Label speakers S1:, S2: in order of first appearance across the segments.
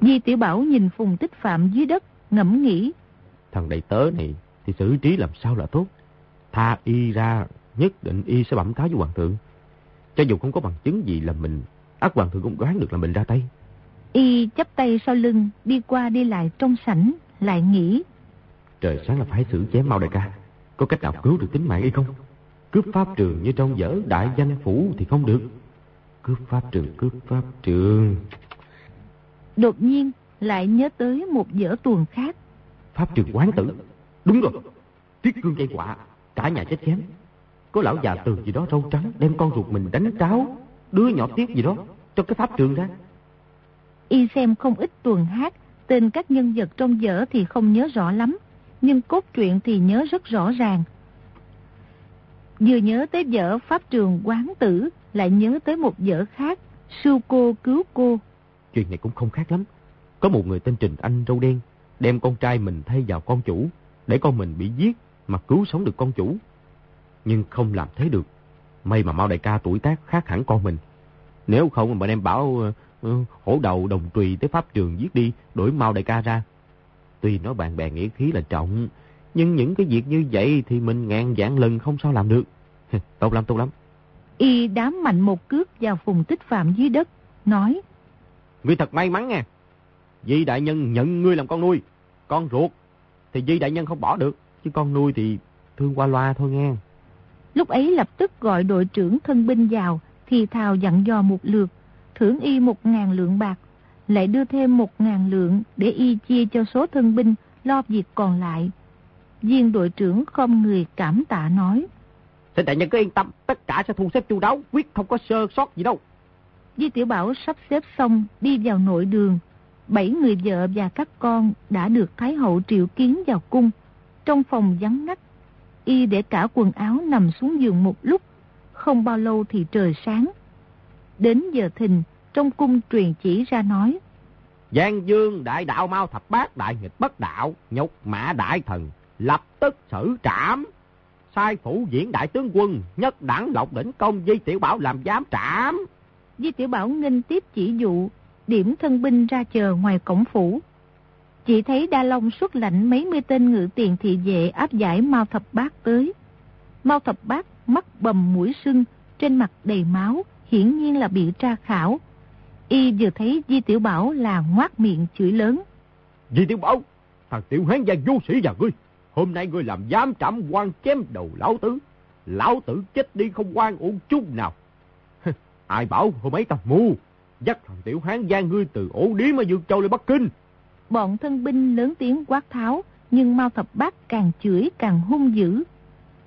S1: Di Tiểu Bảo nhìn Phùng Tích Phạm dưới đất, ngẫm nghĩ.
S2: Thằng đầy tớ này thì xử trí làm sao là tốt. Tha y ra, nhất định y sẽ bẩm cáo với hoàng thượng. Cho dù không có bằng chứng gì là mình, ác hoàng thượng cũng đoán được là mình ra tay.
S1: Y chắp tay sau lưng, đi qua đi lại trong sảnh, lại nghĩ.
S2: Trời sáng là phải xử chém mau đại ca. Có cách nào cứu được tính mạng y không? Cướp pháp trường như trong dở đại danh phủ thì không được. Cướp pháp trường, cướp pháp trường.
S1: Đột nhiên lại nhớ tới một dở tuồng khác.
S2: Pháp trường quán tử. Đúng rồi. Tiết cương gây quả. Cả nhà chết chém. Có lão già từ gì đó râu trắng đem con ruột mình đánh tráo. Đứa nhỏ tiết gì đó. Cho cái pháp trường ra.
S1: Y xem không ít tuần hát. Tên các nhân vật trong dở thì không nhớ rõ lắm. Nhưng cốt truyện thì nhớ rất rõ ràng. Vừa nhớ tới dở Pháp trường quán tử. Lại nhớ tới một dở khác. Sư cô cứu cô
S2: Chuyện này cũng không khác lắm. Có một người tên Trình Anh râu đen, đem con trai mình thay vào con chủ, để con mình bị giết mà cứu sống được con chủ. Nhưng không làm thế được. May mà Mao đại ca tuổi tác khác hẳn con mình. Nếu không mà đem bảo uh, hổ đầu đồng trùy tới pháp trường giết đi, đổi Mao đại ca ra. Tuy nói bạn bè nghĩa khí là trọng, nhưng những cái việc như vậy thì mình ngàn dạng lần không sao làm được. tốt lắm, tốt lắm.
S1: Y đám mạnh một cước vào phùng tích phạm dưới đất, nói.
S2: Ngươi thật may mắn nha. Di đại nhân nhận ngươi làm con nuôi. Con ruột thì Di đại nhân không bỏ được. Chứ con nuôi thì thương qua loa thôi nghe.
S1: Lúc ấy lập tức gọi đội trưởng thân binh vào. Thì thào dặn dò một lượt. Thưởng y một ngàn lượng bạc. Lại đưa thêm một ngàn lượng để y chia cho số thân binh lo việc còn lại. Viên đội trưởng không người cảm tạ nói.
S2: Xin đại nhân cứ yên tâm, tất cả sẽ thu xếp chu đáo, quyết không có sơ sót gì đâu.
S1: Di Tiểu Bảo sắp xếp xong đi vào nội đường. Bảy người vợ và các con đã được Thái Hậu triệu kiến vào cung. Trong phòng vắng ngắt, y để cả quần áo nằm xuống giường một lúc. Không bao lâu thì trời sáng. Đến giờ thình, trong cung truyền chỉ ra nói.
S2: Giang Dương đại đạo mau thập bát đại nghịch bất đạo, nhục mã đại thần, lập tức xử trảm. Sai phủ diễn đại tướng quân, nhất đẳng lộc đỉnh công Di Tiểu Bảo làm giám trảm.
S1: Di Tiểu Bảo nghênh tiếp chỉ dụ, điểm thân binh ra chờ ngoài cổng phủ. Chỉ thấy Đa Long xuất lệnh mấy mươi tên ngự tiền thị vệ áp giải Mao Thập Bát tới. Mao Thập Bát mắt bầm mũi sưng, trên mặt đầy máu, hiển nhiên là bị tra khảo. Y vừa thấy Di Tiểu Bảo là ngoát miệng chửi lớn.
S2: Di Tiểu Bảo, thằng Tiểu Hán gia vô sĩ nhà ngươi, hôm nay ngươi làm giám trảm quan chém đầu lão tử. Lão tử chết đi không quan uổng chút nào. Ai bảo hôm ấy tao mù, dắt thằng tiểu hán gian ngươi từ ổ điếm ở Dương Châu lên Bắc Kinh.
S1: Bọn thân binh lớn tiếng quát tháo, nhưng Mao Thập Bát càng chửi càng hung dữ.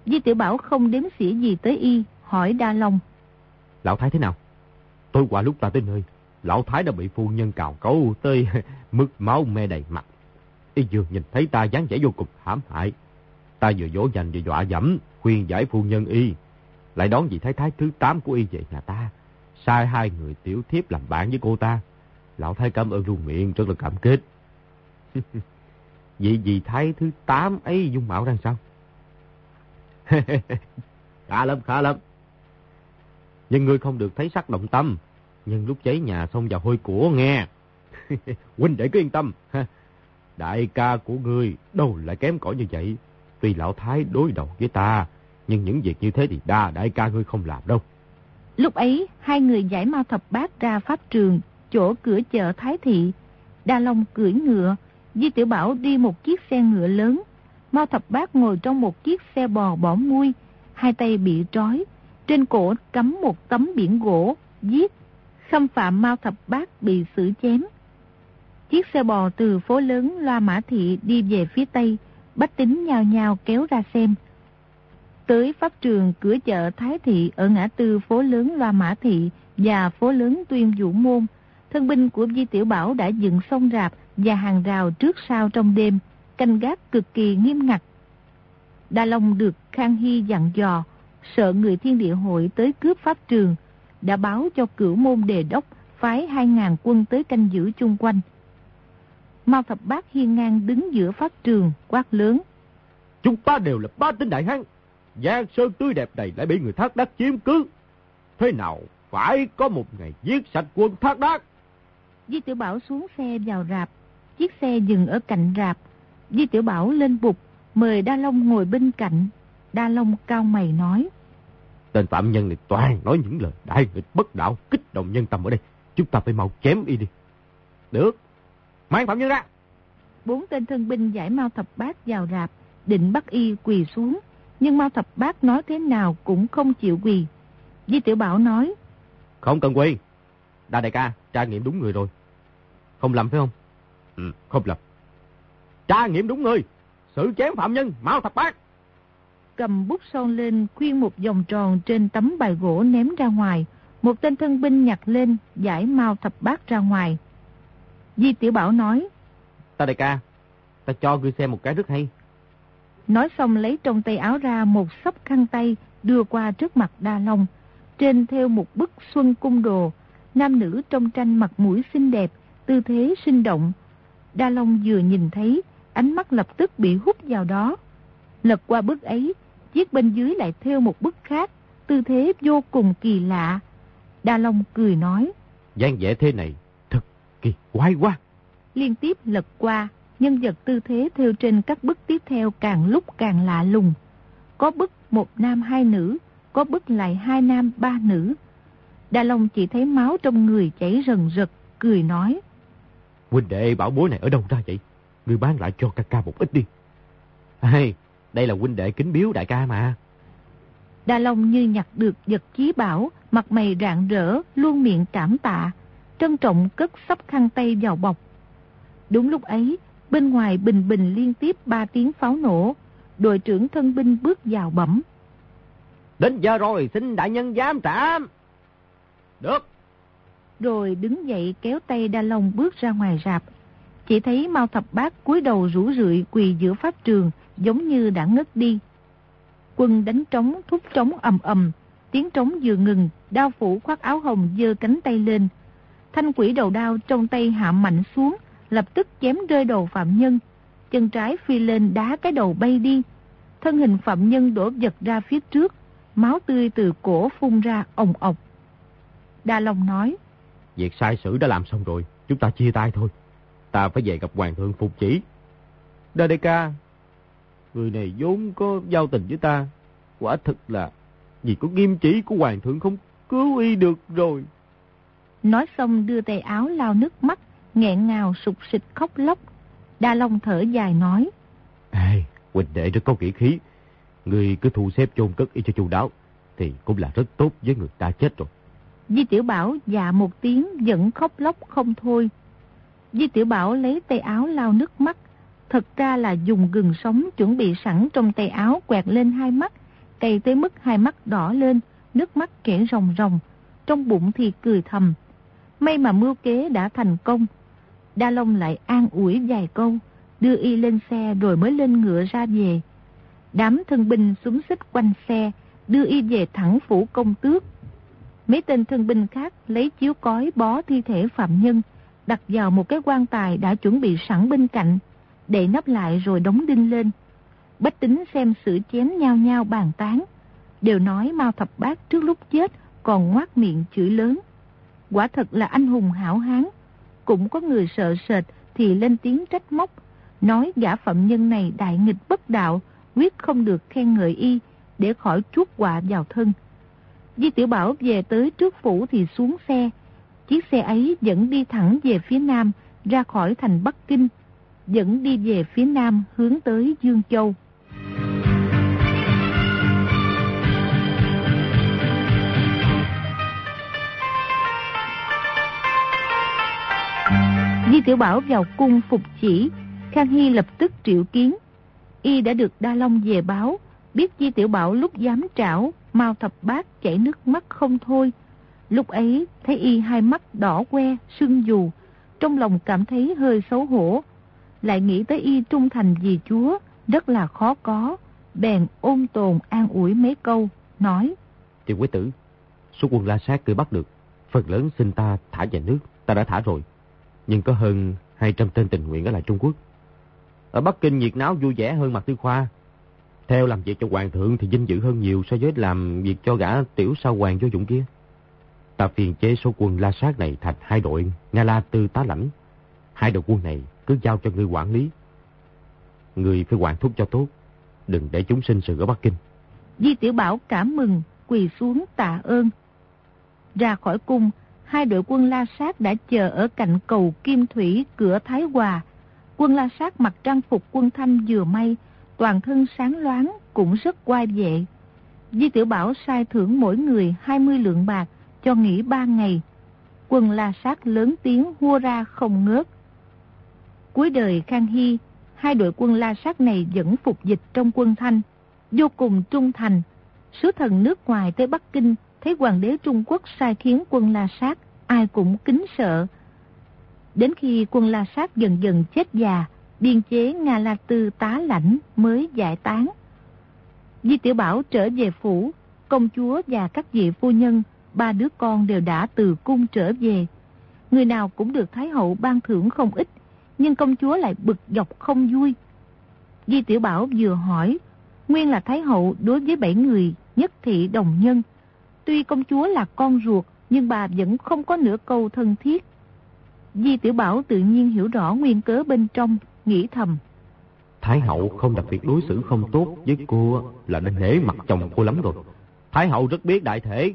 S1: Di Tiểu Bảo không đếm xỉa gì tới y, hỏi Đa Long.
S2: Lão Thái thế nào? Tôi qua lúc ta tới nơi, Lão Thái đã bị phu nhân cào cấu tới mức máu me đầy mặt. Y vừa nhìn thấy ta dáng vẻ vô cùng hãm hại. Ta vừa dỗ dành vừa dọa dẫm, khuyên giải phu nhân y. Lại đón vị thái thái thứ 8 của y về nhà ta sai hai người tiểu thiếp làm bạn với cô ta. Lão Thái cảm ơn luôn miệng, rất là cảm kích. Vậy vì Thái thứ tám ấy dung mạo đang sao? khá lắm, khá lắm. Nhưng ngươi không được thấy sắc động tâm. Nhưng lúc cháy nhà xông vào hôi của nghe. Huynh để cứ yên tâm. Đại ca của ngươi đâu lại kém cỏi như vậy. Tuy lão Thái đối đầu với ta, nhưng những việc như thế thì đa đại ca ngươi không làm đâu.
S1: Lúc ấy, hai người giải mau thập bát ra pháp trường, chỗ cửa chợ Thái Thị. Đa Long cưỡi ngựa, Di Tiểu Bảo đi một chiếc xe ngựa lớn. Mao thập bát ngồi trong một chiếc xe bò bỏ mui, hai tay bị trói. Trên cổ cắm một tấm biển gỗ, giết. Khâm phạm Mao thập bát bị xử chém. Chiếc xe bò từ phố lớn Loa Mã Thị đi về phía tây, bách tính nhào nhào kéo ra xem. Tới pháp trường cửa chợ Thái Thị ở ngã tư phố lớn Loa Mã Thị và phố lớn Tuyên Vũ Môn, thân binh của Di Tiểu Bảo đã dựng sông rạp và hàng rào trước sau trong đêm, canh gác cực kỳ nghiêm ngặt. Đa Long được Khang Hy dặn dò, sợ người thiên địa hội tới cướp pháp trường, đã báo cho cửu môn đề đốc phái 2.000 quân tới canh giữ chung quanh. Mao Thập Bát hiên ngang đứng giữa pháp trường, quát lớn.
S2: Chúng ta đều là ba tên đại hán. Giang sơn tươi đẹp này lại bị người thác đắc chiếm cứ. Thế nào phải có một ngày giết sạch quân thác đắc.
S1: Di Tiểu Bảo xuống xe vào rạp. Chiếc xe dừng ở cạnh rạp. Di Tiểu Bảo lên bục, mời Đa Long ngồi bên cạnh. Đa Long cao mày nói.
S2: Tên phạm nhân này toàn nói những lời đại nghịch bất đạo, kích động nhân tâm ở đây. Chúng ta phải mau chém y đi. Được, mang phạm nhân ra.
S1: Bốn tên thân binh giải mau thập bát vào rạp, định bắt y quỳ xuống. Nhưng mau thập bát nói thế nào cũng không chịu quỳ. Di Tiểu Bảo nói.
S2: Không cần quỳ. Đa đại ca, tra nghiệm đúng người rồi. Không lầm phải không? Ừ, không lầm. Tra nghiệm đúng người. Sự chém phạm nhân, mau thập bát.
S1: Cầm bút son lên khuyên một vòng tròn trên tấm bài gỗ ném ra ngoài. Một tên thân binh nhặt lên, giải mau thập bát ra ngoài. Di Tiểu Bảo nói.
S2: Ta đại ca, ta cho ngươi xem một cái rất hay.
S1: Nói xong lấy trong tay áo ra một sắp khăn tay đưa qua trước mặt Đa Long. Trên theo một bức xuân cung đồ, nam nữ trong tranh mặt mũi xinh đẹp, tư thế sinh động. Đa Long vừa nhìn thấy, ánh mắt lập tức bị hút vào đó. Lật qua bức ấy, chiếc bên dưới lại theo một bức khác, tư thế vô cùng kỳ lạ. Đa Long cười nói.
S2: dáng vẻ thế này, thật kỳ quái quá.
S1: Liên tiếp lật qua, nhân vật tư thế theo trên các bức tiếp theo càng lúc càng lạ lùng. Có bức một nam hai nữ, có bức lại hai nam ba nữ. Đa Long chỉ thấy máu trong người chảy rần rật, cười nói.
S2: Huynh đệ bảo bối này ở đâu ra vậy? Người bán lại cho ca ca một ít đi. Hay, đây là huynh đệ kính biếu đại ca mà.
S1: Đa Long như nhặt được vật chí bảo, mặt mày rạng rỡ, luôn miệng cảm tạ, trân trọng cất sắp khăn tay vào bọc. Đúng lúc ấy, bên ngoài bình bình liên tiếp ba tiếng pháo nổ, đội trưởng thân binh bước vào bẩm.
S2: Đến giờ rồi, xin đại nhân giám trảm. Được.
S1: Rồi đứng dậy kéo tay Đa Long bước ra ngoài rạp. Chỉ thấy Mao Thập Bát cúi đầu rủ rượi quỳ giữa pháp trường, giống như đã ngất đi. Quân đánh trống, thúc trống ầm ầm, tiếng trống vừa ngừng, đao phủ khoác áo hồng dơ cánh tay lên. Thanh quỷ đầu đao trong tay hạ mạnh xuống, lập tức chém rơi đầu phạm nhân. Chân trái phi lên đá cái đầu bay đi. Thân hình phạm nhân đổ giật ra phía trước, máu tươi từ cổ phun ra ồng ọc. Đa Long nói,
S2: Việc sai sử đã làm xong rồi, chúng ta chia tay thôi. Ta phải về gặp hoàng thượng phục chỉ. Đa Đê Ca, người này vốn có giao tình với ta. Quả thực là vì có nghiêm chỉ của hoàng thượng không cứu y được rồi.
S1: Nói xong đưa tay áo lau nước mắt, nghẹn ngào sụt sịch khóc lóc. Đa Long thở dài nói.
S2: Ê, huynh đệ rất có kỹ khí. Người cứ thu xếp chôn cất y cho chu đáo, thì cũng là rất tốt với người ta chết rồi.
S1: Di Tiểu Bảo dạ một tiếng vẫn khóc lóc không thôi. Di Tiểu Bảo lấy tay áo lau nước mắt. Thật ra là dùng gừng sống chuẩn bị sẵn trong tay áo quẹt lên hai mắt, cay tới mức hai mắt đỏ lên, nước mắt kẻ ròng ròng. Trong bụng thì cười thầm. May mà mưu kế đã thành công. Đa Long lại an ủi vài câu, đưa y lên xe rồi mới lên ngựa ra về. Đám thân binh súng xích quanh xe, đưa y về thẳng phủ công tước. Mấy tên thân binh khác lấy chiếu cói bó thi thể phạm nhân, đặt vào một cái quan tài đã chuẩn bị sẵn bên cạnh, để nắp lại rồi đóng đinh lên. Bách tính xem sự chém nhau nhau bàn tán, đều nói Mao Thập Bát trước lúc chết còn ngoác miệng chửi lớn. Quả thật là anh hùng hảo hán, cũng có người sợ sệt thì lên tiếng trách móc, nói gã phạm nhân này đại nghịch bất đạo, quyết không được khen ngợi y để khỏi chuốt họa vào thân. Di Tiểu Bảo về tới trước phủ thì xuống xe. Chiếc xe ấy dẫn đi thẳng về phía nam, ra khỏi thành Bắc Kinh, dẫn đi về phía nam hướng tới Dương Châu. Tiểu Bảo vào cung phục chỉ, Khang Hy lập tức triệu kiến. Y đã được Đa Long về báo, Biết Di Tiểu Bảo lúc dám trảo, mau Thập Bát chảy nước mắt không thôi. Lúc ấy thấy y hai mắt đỏ que, sưng dù, trong lòng cảm thấy hơi xấu hổ. Lại nghĩ tới y trung thành vì chúa, rất là khó có. Bèn ôm tồn an ủi mấy câu, nói.
S2: Tiểu quý tử, số quân la sát cứ bắt được. Phần lớn xin ta thả về nước, ta đã thả rồi. Nhưng có hơn 200 tên tình nguyện ở lại Trung Quốc. Ở Bắc Kinh nhiệt náo vui vẻ hơn mặt tư khoa. Theo làm việc cho hoàng thượng thì vinh dự hơn nhiều so với làm việc cho gã tiểu sao hoàng vô dụng kia. Ta phiền chế số quân la sát này thành hai đội Nga La Tư tá lãnh. Hai đội quân này cứ giao cho ngươi quản lý. Ngươi phải quản thúc cho tốt. Đừng để chúng sinh sự ở Bắc Kinh.
S1: Di Tiểu Bảo cảm mừng, quỳ xuống tạ ơn. Ra khỏi cung, hai đội quân La Sát đã chờ ở cạnh cầu Kim Thủy cửa Thái Hòa. Quân La Sát mặc trang phục quân thanh vừa may, toàn thân sáng loáng, cũng rất oai vệ. Di Tiểu Bảo sai thưởng mỗi người 20 lượng bạc, cho nghỉ 3 ngày. Quân La Sát lớn tiếng hua ra không ngớt. Cuối đời Khang Hy, hai đội quân La Sát này vẫn phục dịch trong quân Thanh, vô cùng trung thành. Sứ thần nước ngoài tới Bắc Kinh thấy hoàng đế Trung Quốc sai khiến quân La Sát, ai cũng kính sợ. Đến khi quân La Sát dần dần chết già, biên chế Nga La Tư tá lãnh mới giải tán. Di Tiểu Bảo trở về phủ, công chúa và các vị phu nhân, ba đứa con đều đã từ cung trở về. Người nào cũng được Thái Hậu ban thưởng không ít, nhưng công chúa lại bực dọc không vui. Di Tiểu Bảo vừa hỏi, nguyên là Thái Hậu đối với bảy người nhất thị đồng nhân. Tuy công chúa là con ruột, nhưng bà vẫn không có nửa câu thân thiết. Di Tiểu Bảo tự nhiên hiểu rõ nguyên cớ bên trong, nghĩ thầm.
S2: Thái hậu không đặc biệt đối xử không tốt với cô là nên nể mặt chồng cô lắm rồi. Thái hậu rất biết đại thể,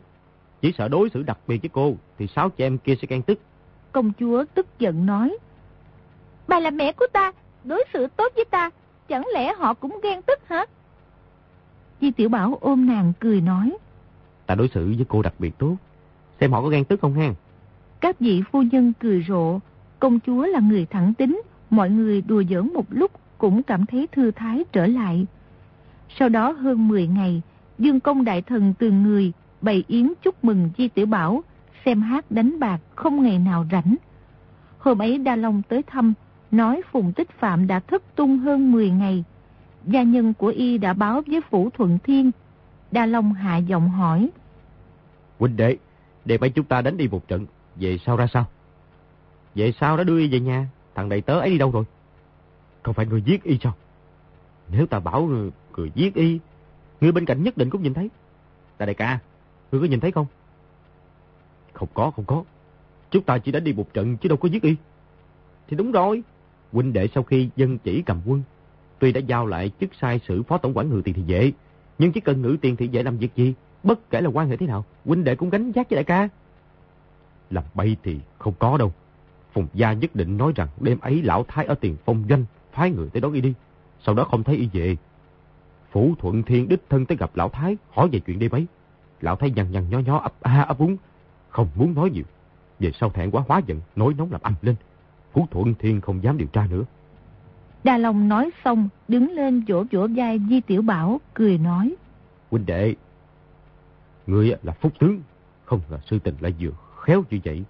S2: chỉ sợ đối xử đặc biệt với cô thì sáu chị em kia sẽ ghen tức.
S1: Công chúa tức giận nói. Bà là mẹ của ta, đối xử tốt với ta, chẳng lẽ họ cũng ghen tức hả? Di Tiểu Bảo ôm nàng cười nói.
S2: Ta đối xử với cô đặc biệt tốt, xem họ có ghen tức không ha?
S1: Các vị phu nhân cười rộ, công chúa là người thẳng tính, mọi người đùa giỡn một lúc cũng cảm thấy thư thái trở lại. Sau đó hơn 10 ngày, Dương công đại thần từ người bày yến chúc mừng Di Tiểu Bảo, xem hát đánh bạc không ngày nào rảnh. Hôm ấy Đa Long tới thăm, nói Phùng Tích Phạm đã thất tung hơn 10 ngày. Gia nhân của y đã báo với Phủ Thuận Thiên. Đa Long hạ giọng hỏi.
S2: Huynh đệ, để mấy chúng ta đánh đi một trận, về sau ra sao? Về sau đã đưa y về nhà, thằng đầy tớ ấy đi đâu rồi? Không phải người giết y sao? Nếu ta bảo người, người giết y, người bên cạnh nhất định cũng nhìn thấy. Ta đại ca, người có nhìn thấy không? Không có, không có. Chúng ta chỉ đã đi một trận chứ đâu có giết y. Thì đúng rồi. Huynh đệ sau khi dân chỉ cầm quân, tuy đã giao lại chức sai sự phó tổng quản ngự tiền thị vệ, nhưng chỉ cần ngự tiền thị vệ làm việc gì, bất kể là quan hệ thế nào, huynh đệ cũng gánh giác với đại ca. Làm bay thì không có đâu. Phùng Gia nhất định nói rằng đêm ấy lão thái ở tiền phong doanh phái người tới đón y đi. Sau đó không thấy y về. Phủ Thuận Thiên đích thân tới gặp lão thái hỏi về chuyện đêm ấy. Lão thái nhằn nhằn nhó nhó ấp a ấp úng. Không muốn nói nhiều. Về sau thẹn quá hóa giận, nổi nóng làm âm lên. Phủ Thuận Thiên không dám điều tra nữa.
S1: Đà Long nói xong, đứng lên vỗ vỗ vai Di Tiểu Bảo, cười nói.
S2: Huynh đệ, ngươi là phúc tướng, không ngờ sư tình lại vừa khéo như vậy.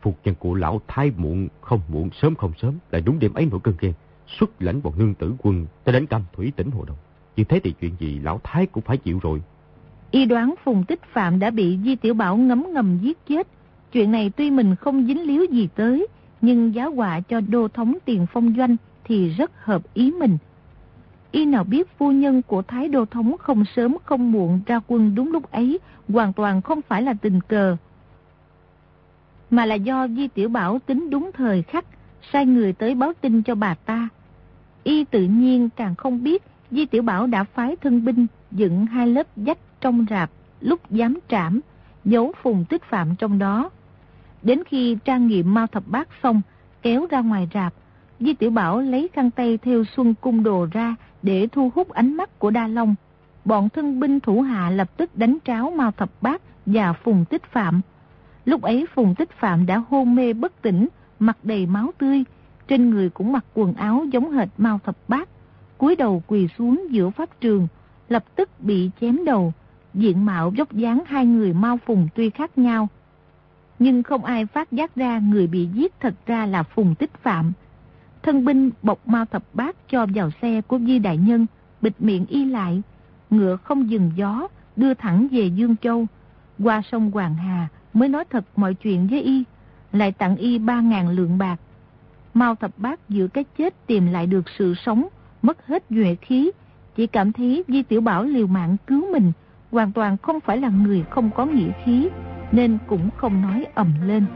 S2: Phục nhân của lão thái muộn không muộn sớm không sớm lại đúng đêm ấy nổi cơn ghen xuất lãnh bọn nương tử quân tới đánh cam thủy tỉnh hồ đồng. Như thế thì chuyện gì lão thái cũng phải chịu rồi.
S1: Y đoán phùng tích phạm đã bị di tiểu bảo ngấm ngầm giết chết. Chuyện này tuy mình không dính líu gì tới nhưng giá họa cho đô thống tiền phong doanh thì rất hợp ý mình y nào biết phu nhân của thái đô thống không sớm không muộn ra quân đúng lúc ấy hoàn toàn không phải là tình cờ mà là do Di Tiểu Bảo tính đúng thời khắc, sai người tới báo tin cho bà ta. Y tự nhiên càng không biết Di Tiểu Bảo đã phái thân binh dựng hai lớp dách trong rạp lúc dám trảm, giấu phùng tích phạm trong đó. Đến khi trang nghiệm mau thập bát xong, kéo ra ngoài rạp, Di Tiểu Bảo lấy khăn tay theo xuân cung đồ ra để thu hút ánh mắt của Đa Long. Bọn thân binh thủ hạ lập tức đánh tráo Mao Thập Bát và Phùng Tích Phạm, Lúc ấy Phùng Tích Phạm đã hôn mê bất tỉnh, mặt đầy máu tươi, trên người cũng mặc quần áo giống hệt Mao Thập Bát. cúi đầu quỳ xuống giữa pháp trường, lập tức bị chém đầu. Diện mạo dốc dáng hai người Mao phùng tuy khác nhau. Nhưng không ai phát giác ra người bị giết thật ra là phùng tích phạm. Thân binh bọc mau thập bát cho vào xe của Di Đại Nhân, bịt miệng y lại. Ngựa không dừng gió, đưa thẳng về Dương Châu. Qua sông Hoàng Hà mới nói thật mọi chuyện với y, lại tặng y 3.000 lượng bạc. Mao thập bát giữa cái chết tìm lại được sự sống, mất hết nhuệ khí, chỉ cảm thấy Di Tiểu Bảo liều mạng cứu mình, hoàn toàn không phải là người không có nghĩa khí, nên cũng không nói ầm lên.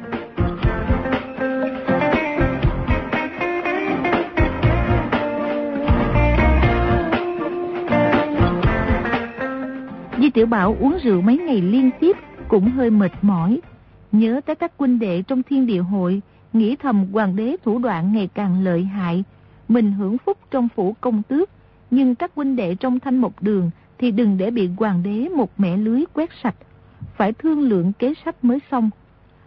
S1: Di Tiểu Bảo uống rượu mấy ngày liên tiếp cũng hơi mệt mỏi. Nhớ tới các quân đệ trong thiên địa hội, nghĩ thầm hoàng đế thủ đoạn ngày càng lợi hại. Mình hưởng phúc trong phủ công tước, nhưng các quân đệ trong thanh một đường thì đừng để bị hoàng đế một mẻ lưới quét sạch. Phải thương lượng kế sách mới xong.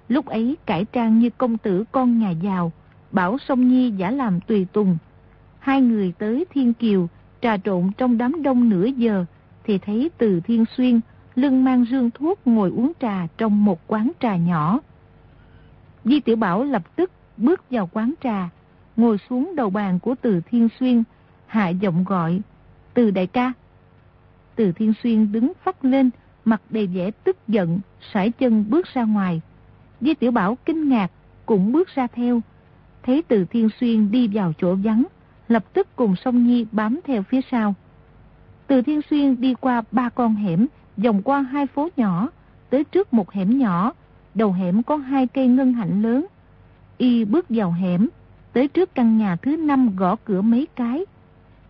S1: Lúc ấy cải trang như công tử con nhà giàu, bảo sông Nhi giả làm tùy tùng. Hai người tới Thiên Kiều, trà trộn trong đám đông nửa giờ, thì thấy từ Thiên Xuyên lưng mang rương thuốc ngồi uống trà trong một quán trà nhỏ. Di Tiểu Bảo lập tức bước vào quán trà, ngồi xuống đầu bàn của Từ Thiên Xuyên, hạ giọng gọi, Từ đại ca. Từ Thiên Xuyên đứng phát lên, mặt đầy vẻ tức giận, sải chân bước ra ngoài. Di Tiểu Bảo kinh ngạc, cũng bước ra theo. Thấy Từ Thiên Xuyên đi vào chỗ vắng, lập tức cùng Song Nhi bám theo phía sau. Từ Thiên Xuyên đi qua ba con hẻm, vòng qua hai phố nhỏ, tới trước một hẻm nhỏ, đầu hẻm có hai cây ngân hạnh lớn. Y bước vào hẻm, tới trước căn nhà thứ năm gõ cửa mấy cái.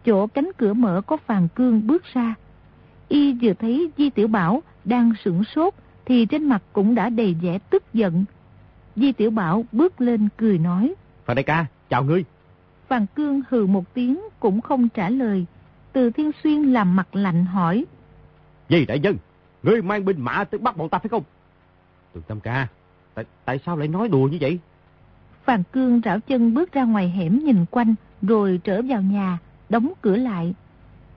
S1: Chỗ cánh cửa mở có phàn cương bước ra. Y vừa thấy Di Tiểu Bảo đang sửng sốt thì trên mặt cũng đã đầy vẻ tức giận. Di Tiểu Bảo bước lên cười nói.
S2: Phàn đại ca, chào ngươi.
S1: Phàn Cương hừ một tiếng cũng không trả lời. Từ Thiên Xuyên làm mặt lạnh hỏi.
S2: Gì đại nhân, ngươi mang binh mã tới bắt bọn ta phải không? Từ Tâm ca, tại, tại sao lại nói đùa như vậy?
S1: Phàn Cương rảo chân bước ra ngoài hẻm nhìn quanh, rồi trở vào nhà, đóng cửa lại.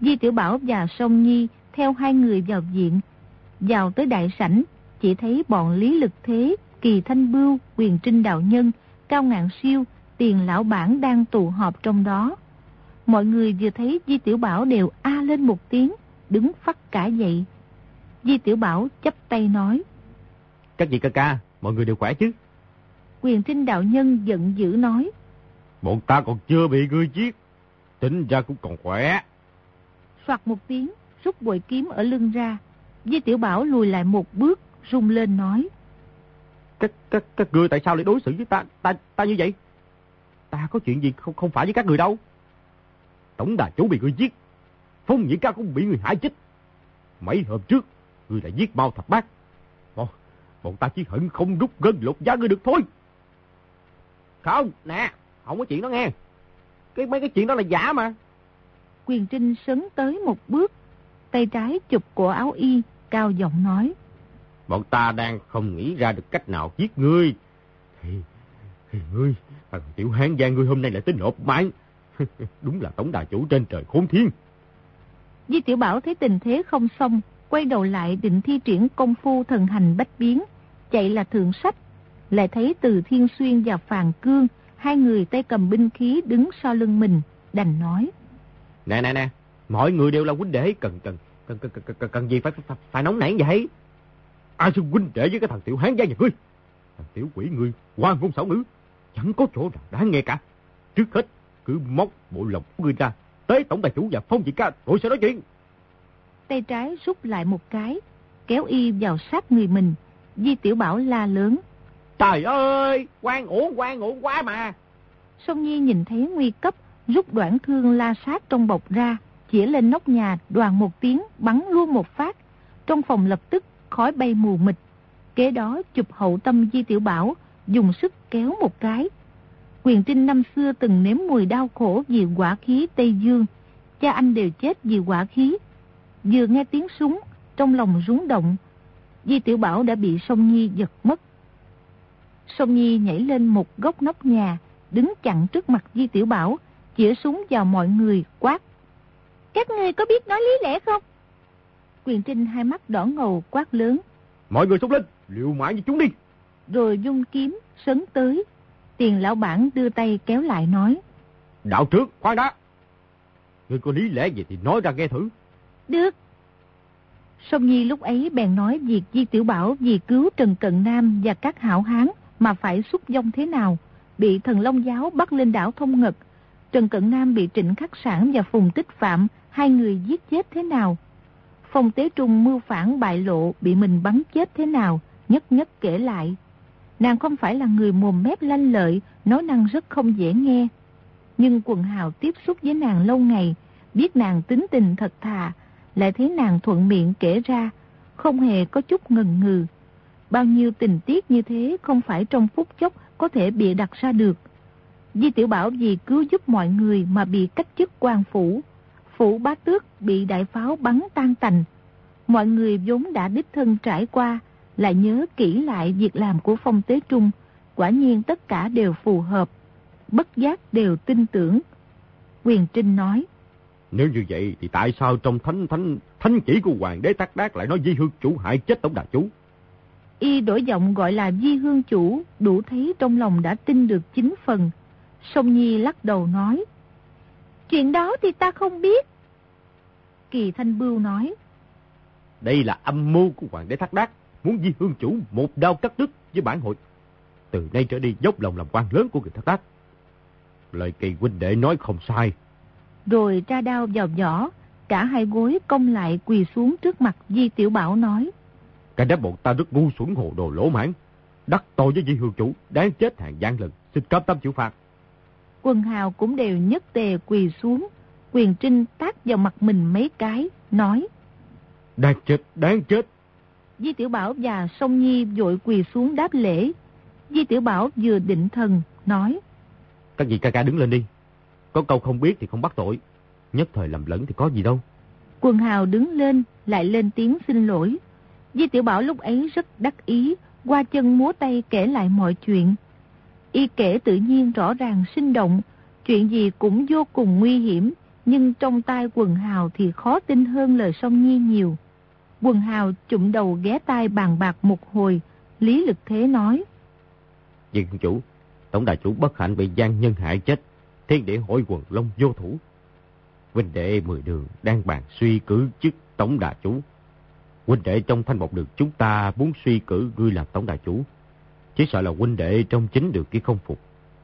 S1: Di Tiểu Bảo và Song Nhi theo hai người vào viện. Vào tới đại sảnh, chỉ thấy bọn Lý Lực Thế, Kỳ Thanh Bưu, Quyền Trinh Đạo Nhân, Cao Ngạn Siêu, Tiền Lão Bản đang tụ họp trong đó. Mọi người vừa thấy Di Tiểu Bảo đều a lên một tiếng, đứng phát cả dậy. Di Tiểu Bảo chấp tay nói.
S2: Các vị ca ca, mọi người đều khỏe chứ?
S1: Quyền trinh đạo nhân giận dữ nói.
S2: Bọn ta còn chưa bị ngươi giết, tính ra cũng còn khỏe.
S1: Soạt một tiếng, rút bội kiếm ở lưng ra. Di Tiểu Bảo lùi lại một bước, rung lên nói.
S2: Các, các, các người tại sao lại đối xử với ta, ta, ta như vậy? Ta có chuyện gì không, không phải với các người đâu. Tổng đà chủ bị người giết, Phong Nhĩ Ca cũng bị người hại chết. Mấy hôm trước, người đã giết Mao Thập Bát. Bọn, bọn ta chỉ hận không rút gân lột da người được thôi. Không, nè, không có chuyện đó nghe. Cái mấy cái chuyện đó là giả mà.
S1: Quyền Trinh sấn tới một bước, tay trái chụp cổ áo y, cao giọng nói.
S2: Bọn ta đang không nghĩ ra được cách nào giết ngươi. Thì, thì ngươi, thằng tiểu hán gian ngươi hôm nay lại tính nộp mạng. Đúng là tổng đà chủ trên trời khốn thiên.
S1: Di Tiểu Bảo thấy tình thế không xong, quay đầu lại định thi triển công phu thần hành bách biến, chạy là thượng sách. Lại thấy từ Thiên Xuyên và Phàn Cương, hai người tay cầm binh khí đứng sau lưng mình, đành nói.
S2: Nè nè nè, mọi người đều là huynh đệ, cần cần cần cần cần, cần, cần gì phải, phải phải nóng nảy vậy? Ai xưng huynh đệ với cái thằng tiểu hán gia nhà ngươi? Thằng tiểu quỷ ngươi, quan ngôn xảo ngữ, chẳng có chỗ nào đáng nghe cả. Trước hết, cứ móc bộ lòng của ngươi ra, tới tổng tài chủ và phong vị ca, rồi sẽ nói chuyện.
S1: Tay trái rút lại một cái, kéo y vào sát người mình. Di Tiểu Bảo la lớn.
S2: Trời ơi, quan ổn, quan ổn quá mà.
S1: Song Nhi nhìn thấy nguy cấp, rút đoạn thương la sát trong bọc ra, chỉ lên nóc nhà đoàn một tiếng, bắn luôn một phát. Trong phòng lập tức khói bay mù mịt. Kế đó chụp hậu tâm Di Tiểu Bảo, dùng sức kéo một cái. Quyền Trinh năm xưa từng nếm mùi đau khổ vì quả khí Tây Dương. Cha anh đều chết vì quả khí. Vừa nghe tiếng súng, trong lòng rúng động. Di Tiểu Bảo đã bị Song Nhi giật mất. Song Nhi nhảy lên một góc nóc nhà, đứng chặn trước mặt Di Tiểu Bảo, chĩa súng vào mọi người, quát. Các ngươi có biết nói lý lẽ không? Quyền Trinh hai mắt đỏ ngầu quát lớn.
S2: Mọi người xúc lên, liều mạng với chúng đi.
S1: Rồi dung kiếm, sấn tới. Tiền lão bản đưa tay kéo lại nói.
S2: Đạo trước, khoan đã. Ngươi có lý lẽ gì thì nói ra nghe thử.
S1: Được. Sông Nhi lúc ấy bèn nói việc Di Tiểu Bảo vì cứu Trần Cận Nam và các hảo hán mà phải xúc dông thế nào, bị thần Long Giáo bắt lên đảo Thông Ngật. Trần Cận Nam bị Trịnh Khắc Sản và Phùng Tích Phạm, hai người giết chết thế nào. Phong Tế Trung mưu phản bại lộ bị mình bắn chết thế nào, nhất nhất kể lại. Nàng không phải là người mồm mép lanh lợi, nói năng rất không dễ nghe. Nhưng quần hào tiếp xúc với nàng lâu ngày, biết nàng tính tình thật thà, lại thấy nàng thuận miệng kể ra, không hề có chút ngần ngừ. Bao nhiêu tình tiết như thế không phải trong phút chốc có thể bịa đặt ra được. Di Tiểu Bảo vì cứu giúp mọi người mà bị cách chức quan phủ. Phủ bá tước bị đại pháo bắn tan tành. Mọi người vốn đã đích thân trải qua, lại nhớ kỹ lại việc làm của Phong Tế Trung. Quả nhiên tất cả đều phù hợp, bất giác đều tin tưởng. Quyền Trinh nói.
S2: Nếu như vậy thì tại sao trong thánh thánh thánh chỉ của hoàng đế Tắc Đác lại nói Di Hương chủ hại chết tổng đà chủ?
S1: Y đổi giọng gọi là Di Hương chủ, đủ thấy trong lòng đã tin được chính phần. Sông Nhi lắc đầu nói. Chuyện đó thì ta không biết. Kỳ Thanh Bưu nói.
S2: Đây là âm mưu của hoàng đế Thác Đác, muốn Di Hương chủ một đao cắt đứt với bản hội. Từ nay trở đi dốc lòng làm quan lớn của người Thác Đác. Lời kỳ huynh đệ nói không sai.
S1: Rồi tra đao vào vỏ, cả hai gối công lại quỳ xuống trước mặt Di Tiểu Bảo nói.
S2: Cái đám bọn ta rất ngu xuẩn hồ đồ lỗ mãn. Đắc tội với Di Hương chủ, đáng chết hàng gian lần, xin cấp tâm chịu phạt.
S1: Quân hào cũng đều nhất tề quỳ xuống, quyền trinh tác vào mặt mình mấy cái, nói.
S2: Đáng chết, đáng chết.
S1: Di Tiểu Bảo và Song Nhi vội quỳ xuống đáp lễ. Di Tiểu Bảo vừa định thần, nói.
S2: Các vị ca ca đứng lên đi. Có câu không biết thì không bắt tội. Nhất thời lầm lẫn thì có gì đâu.
S1: Quần hào đứng lên, lại lên tiếng xin lỗi. Di Tiểu Bảo lúc ấy rất đắc ý, qua chân múa tay kể lại mọi chuyện. Y kể tự nhiên rõ ràng sinh động, chuyện gì cũng vô cùng nguy hiểm, nhưng trong tai quần hào thì khó tin hơn lời song nhi nhiều. Quần hào chụm đầu ghé tai bàn bạc một hồi, Lý Lực Thế nói.
S2: Dân chủ, Tổng đại chủ bất hạnh bị gian nhân hại chết, thiên địa hội quần long vô thủ. Huynh đệ mười đường đang bàn suy cử chức Tổng đại chủ. Huynh đệ trong thanh một đường chúng ta muốn suy cử ngươi làm Tổng đại chủ. Chỉ sợ là huynh đệ trong chính được kia không phục.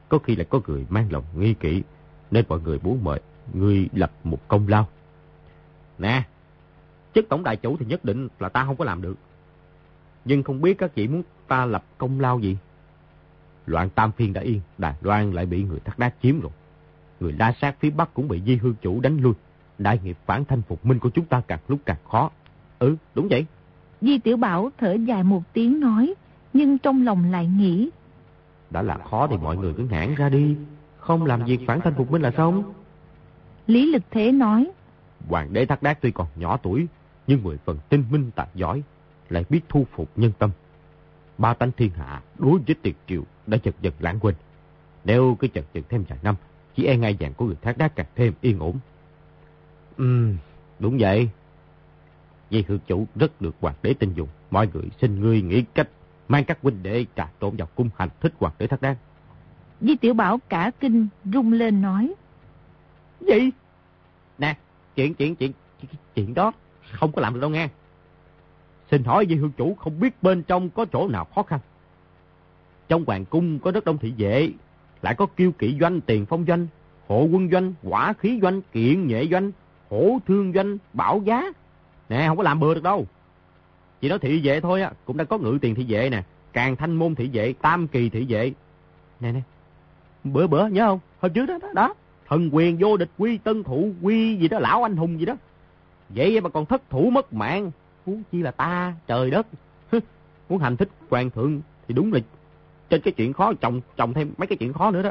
S2: Có khi lại có người mang lòng nghi kỵ, nên mọi người muốn mời ngươi lập một công lao. Nè, chức tổng đại chủ thì nhất định là ta không có làm được. Nhưng không biết các chị muốn ta lập công lao gì? Loạn Tam Phiên đã yên, Đài Loan lại bị người thắt đá chiếm rồi. Người La Sát phía Bắc cũng bị Di Hương Chủ đánh lui. Đại nghiệp phản thanh phục minh của chúng ta càng lúc càng khó. Ừ, đúng vậy.
S1: Di Tiểu Bảo thở dài một tiếng nói, nhưng trong lòng lại nghĩ.
S2: Đã là khó thì mọi người cứ ngãn ra đi. Không làm việc phản thanh phục minh là xong.
S1: Lý Lực Thế nói.
S2: Hoàng đế Thác Đát tuy còn nhỏ tuổi, nhưng mười phần tinh minh tài giỏi, lại biết thu phục nhân tâm. Ba tánh thiên hạ đối với tiệt triều đã chật dần lãng quên. Nếu cứ chật chật thêm vài năm, chỉ e ngai vàng của người Thác Đát càng thêm yên ổn. Ừm, đúng vậy. Vì hương chủ rất được hoàng đế tin dùng. Mọi người xin ngươi nghĩ cách mang các huynh đệ trà trộn vào cung hành thích hoàng đế Thác Đát.
S1: Di Tiểu Bảo cả kinh rung lên nói.
S2: Gì? Nè, chuyện, chuyện, chuyện, chuyện đó không có làm được đâu nghe. Xin hỏi vị Hương Chủ không biết bên trong có chỗ nào khó khăn. Trong hoàng cung có rất đông thị vệ, lại có kiêu kỵ doanh, tiền phong doanh, hộ quân doanh, quả khí doanh, kiện nhệ doanh, hổ thương doanh, bảo giá. Nè, không có làm bừa được đâu. Chỉ nói thị vệ thôi á, cũng đã có ngự tiền thị vệ nè, càng thanh môn thị vệ, tam kỳ thị vệ. Nè nè, bữa bữa nhớ không? Hôm trước đó, đó, đó. Thần quyền vô địch quy tân thủ quy gì đó, lão anh hùng gì đó. Vậy mà còn thất thủ mất mạng. Huống chi là ta, trời đất. Muốn hành thích hoàng thượng thì đúng là trên cái chuyện khó chồng chồng thêm mấy cái chuyện khó nữa đó.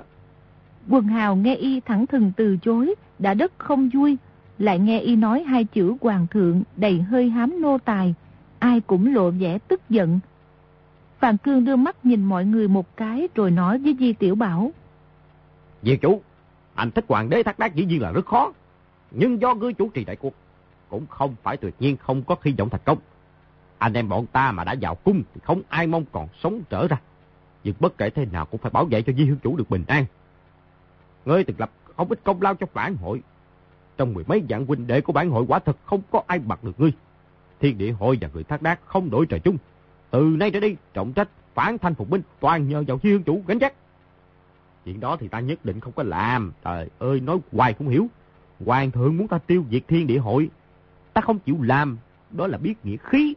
S1: Quần hào nghe y thẳng thừng từ chối, đã đất không vui, lại nghe y nói hai chữ hoàng thượng đầy hơi hám nô tài, ai cũng lộ vẻ tức giận. Phạm Cương đưa mắt nhìn mọi người một cái rồi nói với Di Tiểu Bảo.
S2: Diệt chủ, anh thích hoàng đế thác đác dĩ nhiên là rất khó. Nhưng do ngươi chủ trì đại cuộc, cũng không phải tuyệt nhiên không có khi vọng thành công. Anh em bọn ta mà đã vào cung thì không ai mong còn sống trở ra. Nhưng bất kể thế nào cũng phải bảo vệ cho di hương chủ được bình an. Ngươi từng lập không ít công lao cho bản hội. Trong mười mấy dạng huynh đệ của bản hội quả thật không có ai bật được ngươi. Thiên địa hội và người thác đác không đổi trời chung. Từ nay trở đi, trọng trách phản thanh phục binh toàn nhờ vào di hương chủ gánh chắc. Chuyện đó thì ta nhất định không có làm. Trời ơi, nói hoài không hiểu. Hoàng thượng muốn ta tiêu diệt thiên địa hội. Ta không chịu làm. Đó là biết nghĩa khí.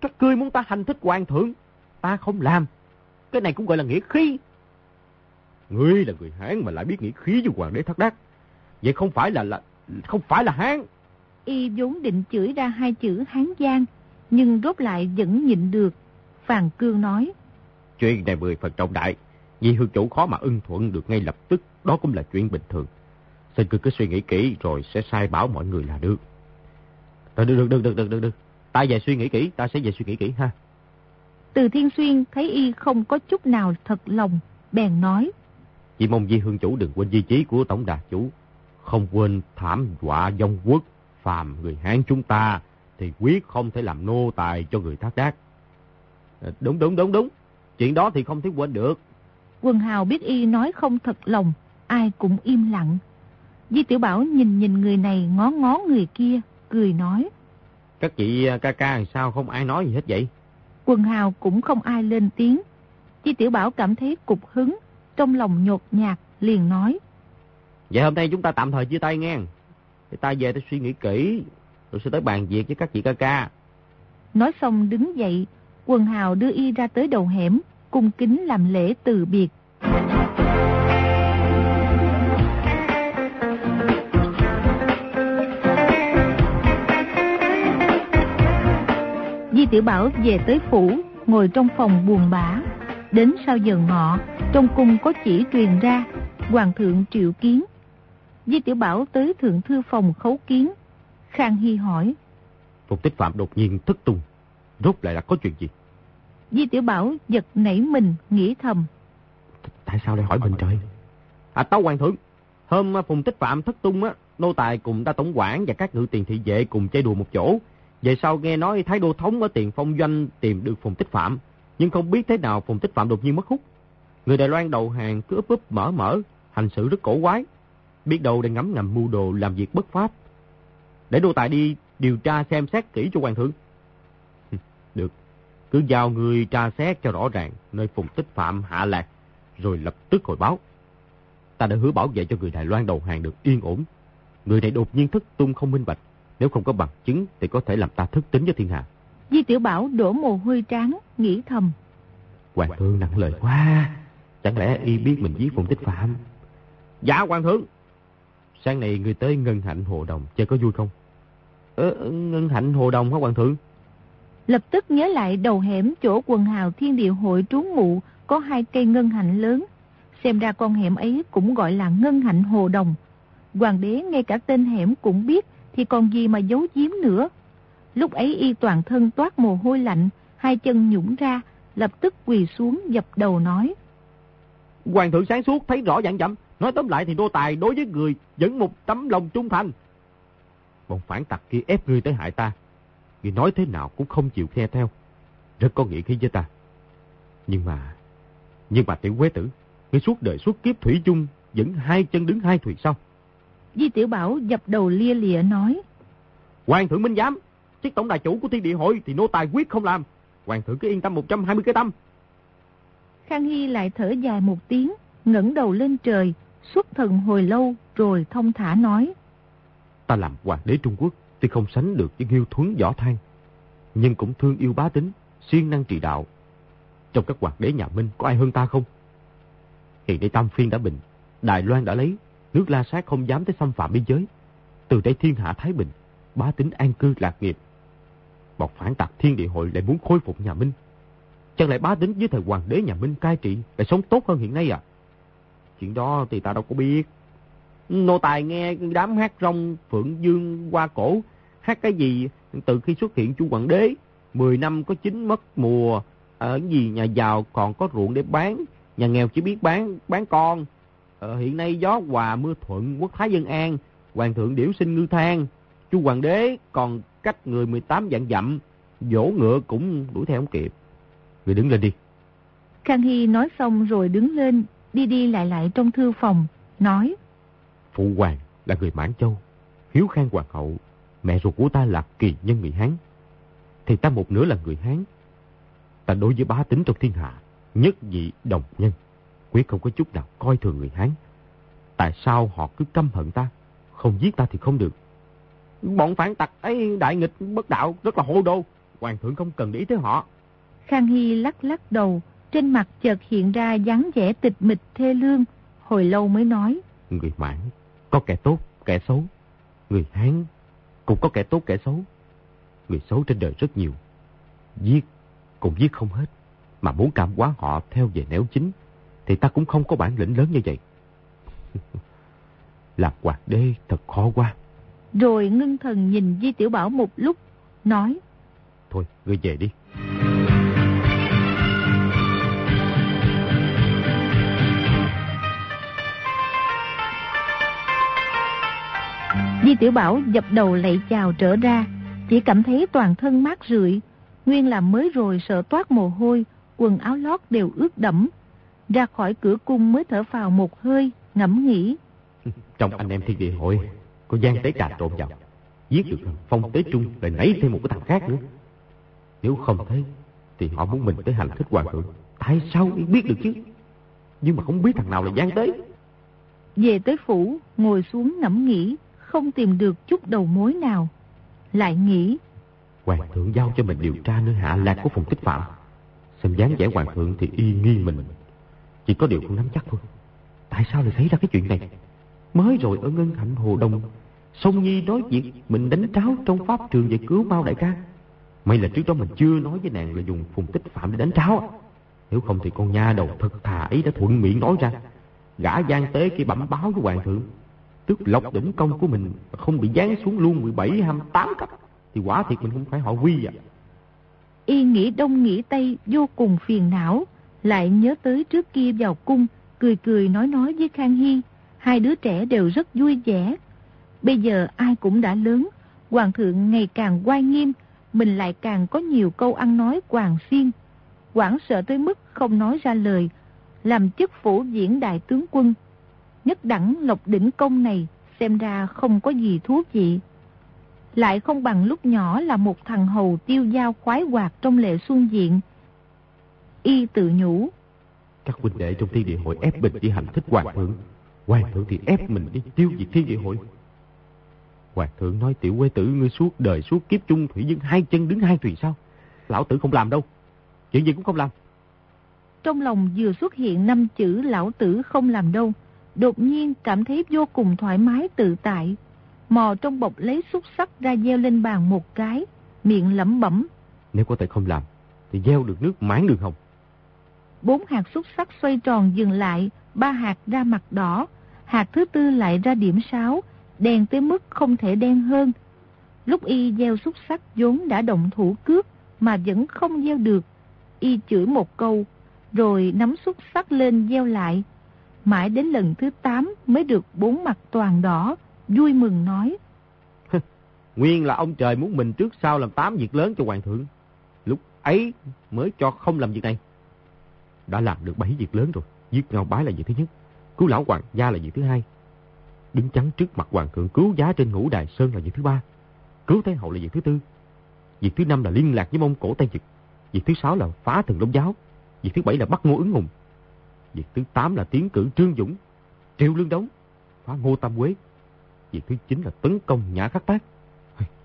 S2: Các ngươi muốn ta hành thích hoàng thượng. Ta không làm. Cái này cũng gọi là nghĩa khí. Ngươi là người Hán mà lại biết nghĩa khí với hoàng đế thất đắc. Vậy không phải là là không phải là Hán.
S1: Y vốn định chửi ra hai chữ Hán Giang, nhưng rốt lại vẫn nhịn được. Phàn Cương nói.
S2: Chuyện này mười phần trọng đại. Vì hương chủ khó mà ưng thuận được ngay lập tức, đó cũng là chuyện bình thường. Xin cứ cứ suy nghĩ kỹ rồi sẽ sai bảo mọi người là được. Được, được, được, được, được, được, được. Ta về suy nghĩ kỹ, ta sẽ về suy nghĩ kỹ ha.
S1: Từ Thiên Xuyên thấy y không có chút nào thật lòng, bèn nói.
S2: Chỉ mong Di Hương Chủ đừng quên di chí của Tổng Đà Chủ. Không quên thảm họa dông quốc, phàm người Hán chúng ta, thì quyết không thể làm nô tài cho người thác đác. Ờ, đúng, đúng, đúng, đúng. Chuyện đó thì không thể quên được.
S1: Quần hào biết y nói không thật lòng, ai cũng im lặng. Di Tiểu Bảo nhìn nhìn người này ngó ngó người kia, cười nói.
S2: Các chị à, ca ca sao không ai nói gì hết vậy?
S1: Quần hào cũng không ai lên tiếng. Di Tiểu Bảo cảm thấy cục hứng, trong lòng nhột nhạt, liền nói.
S2: Vậy hôm nay chúng ta tạm thời chia tay nghe. Thì ta về tôi suy nghĩ kỹ, rồi sẽ tới bàn việc với các chị ca ca.
S1: Nói xong đứng dậy, quần hào đưa y ra tới đầu hẻm, cung kính làm lễ từ biệt. Tiểu Bảo về tới phủ, ngồi trong phòng buồn bã. Đến sau giờ ngọ, trong cung có chỉ truyền ra, Hoàng thượng triệu kiến. Di Tiểu Bảo tới thượng thư phòng khấu kiến. Khang Hy hỏi.
S2: Phục tích phạm đột nhiên thất tung. Rốt lại là có chuyện gì?
S1: Di Tiểu Bảo giật nảy mình, nghĩ thầm.
S2: Tại sao lại hỏi mình trời? À tấu hoàng thượng, hôm Phùng Tích Phạm thất tung á, nô tài cùng ta tổng quản và các ngự tiền thị vệ cùng chơi đùa một chỗ. Về sau nghe nói Thái Đô Thống ở tiền phong doanh tìm được Phùng Tích Phạm, nhưng không biết thế nào Phùng Tích Phạm đột nhiên mất hút. Người Đài Loan đầu hàng cứ úp úp mở mở, hành xử rất cổ quái. Biết đâu đang ngắm ngầm mưu đồ làm việc bất pháp. Để đô tài đi điều tra xem xét kỹ cho hoàng thượng. Được, cứ giao người tra xét cho rõ ràng nơi Phùng Tích Phạm hạ lạc, rồi lập tức hồi báo. Ta đã hứa bảo vệ cho người Đài Loan đầu hàng được yên ổn. Người này đột nhiên thất tung không minh bạch. Nếu không có bằng chứng thì có thể làm ta thức tính với thiên hạ.
S1: Di Tiểu Bảo đổ mồ hôi tráng, nghĩ thầm.
S2: Hoàng thượng nặng lời quá. Chẳng lẽ y biết mình giết Phùng Tích Phạm? Dạ hoàng thượng. Sáng nay người tới Ngân Hạnh Hồ Đồng chơi có vui không? Ờ, Ngân Hạnh Hồ Đồng hả hoàng thượng?
S1: Lập tức nhớ lại đầu hẻm chỗ quần hào thiên địa hội trú ngụ có hai cây ngân hạnh lớn. Xem ra con hẻm ấy cũng gọi là ngân hạnh hồ đồng. Hoàng đế ngay cả tên hẻm cũng biết thì còn gì mà giấu giếm nữa. Lúc ấy y toàn thân toát mồ hôi lạnh, hai chân nhũng ra, lập tức quỳ xuống dập đầu nói.
S2: Hoàng thượng sáng suốt thấy rõ dạng dặm, nói tóm lại thì đô tài đối với người vẫn một tấm lòng trung thành. Bọn phản tặc kia ép ngươi tới hại ta, Người nói thế nào cũng không chịu khe theo. Rất có nghĩa khí với ta. Nhưng mà... Nhưng mà tiểu quế tử, người suốt đời suốt kiếp thủy chung, vẫn hai chân đứng hai thuyền sau.
S1: Di Tiểu Bảo dập đầu lia lịa nói.
S2: Hoàng thượng minh giám, chiếc tổng đại chủ của thiên địa hội thì nô tài quyết không làm. Hoàng thượng cứ yên tâm 120 cái tâm.
S1: Khang Hy lại thở dài một tiếng, ngẩng đầu lên trời, xuất thần hồi lâu rồi thông thả nói.
S2: Ta làm hoàng đế Trung Quốc, Tuy không sánh được với Nghiêu Thuấn Võ Thang, nhưng cũng thương yêu bá tính, siêng năng trị đạo. Trong các hoàng đế nhà Minh có ai hơn ta không? Hiện nay Tam Phiên đã bình, Đài Loan đã lấy, nước La Sát không dám tới xâm phạm biên giới. Từ đây thiên hạ Thái Bình, bá tính an cư lạc nghiệp. Bọn phản tặc thiên địa hội lại muốn khôi phục nhà Minh. Chẳng lẽ bá tính với thời hoàng đế nhà Minh cai trị lại sống tốt hơn hiện nay à? Chuyện đó thì ta đâu có biết. Nô tài nghe đám hát rong Phượng Dương qua cổ hát cái gì từ khi xuất hiện chu hoàng đế, 10 năm có chín mất mùa, ở gì nhà giàu còn có ruộng để bán, nhà nghèo chỉ biết bán bán con. Ờ, hiện nay gió hòa mưa thuận, quốc thái dân an, Hoàng thượng điểu sinh ngư thang. Chu hoàng đế còn cách người 18 dặn dặm. Dỗ ngựa cũng đuổi theo không kịp. Người đứng lên đi.
S1: Khang Hy nói xong rồi đứng lên, đi đi lại lại trong thư phòng, nói.
S2: Phụ hoàng là người Mãn Châu, hiếu khang hoàng hậu, mẹ ruột của ta là kỳ nhân người Hán. Thì ta một nửa là người Hán. Ta đối với bá tính trong thiên hạ, nhất dị đồng nhân, quyết không có chút nào coi thường người Hán. Tại sao họ cứ căm hận ta, không giết ta thì không được. Bọn phản tặc ấy đại nghịch bất đạo rất là hô đô, hoàng thượng không cần để ý tới họ.
S1: Khang Hy lắc lắc đầu, trên mặt chợt hiện ra dáng vẻ tịch mịch thê lương, hồi lâu mới nói.
S2: Người mãn, có kẻ tốt, kẻ xấu. Người Hán cũng có kẻ tốt, kẻ xấu. Người xấu trên đời rất nhiều. Giết cũng giết không hết. Mà muốn cảm hóa họ theo về nẻo chính, thì ta cũng không có bản lĩnh lớn như vậy. Làm hoàng đế thật khó quá.
S1: Rồi ngưng thần nhìn Di Tiểu Bảo một lúc, nói.
S2: Thôi, ngươi về đi.
S1: Di Tiểu Bảo dập đầu lạy chào trở ra, chỉ cảm thấy toàn thân mát rượi, nguyên là mới rồi sợ toát mồ hôi, quần áo lót đều ướt đẫm. Ra khỏi cửa cung mới thở vào một hơi, ngẫm nghĩ.
S2: Trong anh em thiên địa hội, có gian tế trà trộn vào. Giết được phong tế trung lại nảy thêm một cái thằng khác nữa. Nếu không thấy, thì họ muốn mình tới hành thích hoàng thượng. Tại sao biết được chứ? Nhưng mà không biết thằng nào là gian tế.
S1: Về tới phủ, ngồi xuống ngẫm nghĩ, không tìm được chút đầu mối nào. Lại nghĩ.
S2: Hoàng thượng giao cho mình điều tra nơi hạ lạc của Phùng Tích Phạm. Xem dáng vẻ hoàng thượng thì y nghi mình. Chỉ có điều không nắm chắc thôi. Tại sao lại xảy ra cái chuyện này? Mới rồi ở Ngân Hạnh Hồ Đông, Sông Nhi nói việc mình đánh tráo trong pháp trường về cứu Mao Đại ca. May là trước đó mình chưa nói với nàng là dùng Phùng Tích Phạm để đánh tráo. Nếu không thì con nha đầu thật thà ấy đã thuận miệng nói ra. Gã gian tế kia bẩm báo với hoàng thượng Tức lộc đỉnh công của mình không bị giáng xuống luôn 17, 28 cấp. Thì quả thiệt mình không phải họ quy à.
S1: Y nghĩ đông nghĩ tây vô cùng phiền não. Lại nhớ tới trước kia vào cung, cười cười nói nói với Khang Hy. Hai đứa trẻ đều rất vui vẻ. Bây giờ ai cũng đã lớn, hoàng thượng ngày càng oai nghiêm, mình lại càng có nhiều câu ăn nói quàng xiên. Quảng sợ tới mức không nói ra lời, làm chức phủ diễn đại tướng quân, nhất đẳng lộc đỉnh công này xem ra không có gì thú vị. Lại không bằng lúc nhỏ là một thằng hầu tiêu dao khoái hoạt trong lệ xuân diện. Y tự nhủ.
S2: Các huynh đệ trong thiên địa hội ép mình đi hành thích hoàng thượng. Hoàng thượng thì ép mình đi tiêu diệt thiên địa hội. Hoàng thượng nói tiểu quê tử ngươi suốt đời suốt kiếp chung thủy dân hai chân đứng hai thuyền sao? Lão tử không làm đâu. Chuyện gì cũng không làm.
S1: Trong lòng vừa xuất hiện năm chữ lão tử không làm đâu đột nhiên cảm thấy vô cùng thoải mái tự tại. Mò trong bọc lấy xúc sắc ra gieo lên bàn một cái, miệng lẩm bẩm.
S2: Nếu có thể không làm, thì gieo được nước mãn đường hồng.
S1: Bốn hạt xúc sắc xoay tròn dừng lại, ba hạt ra mặt đỏ, hạt thứ tư lại ra điểm sáu, đen tới mức không thể đen hơn. Lúc y gieo xúc sắc vốn đã động thủ cướp, mà vẫn không gieo được. Y chửi một câu, rồi nắm xúc sắc lên gieo lại, Mãi đến lần thứ 8 mới được bốn mặt toàn đỏ, vui mừng nói.
S2: Nguyên là ông trời muốn mình trước sau làm tám việc lớn cho hoàng thượng. Lúc ấy mới cho không làm việc này. Đã làm được bảy việc lớn rồi. Giết ngao bái là việc thứ nhất. Cứu lão hoàng gia là việc thứ hai. Đứng chắn trước mặt hoàng thượng cứu giá trên ngũ đài sơn là việc thứ ba. Cứu thái hậu là việc thứ tư. Việc thứ năm là liên lạc với mông cổ Tây Nhật. Việc thứ sáu là phá thần đông giáo. Việc thứ bảy là bắt ngô ứng hùng. Việc thứ tám là tiến cử Trương Dũng, Triệu Lương Đống, phá Ngô Tam Quế. Việc thứ chín là tấn công Nhã Khắc Tác.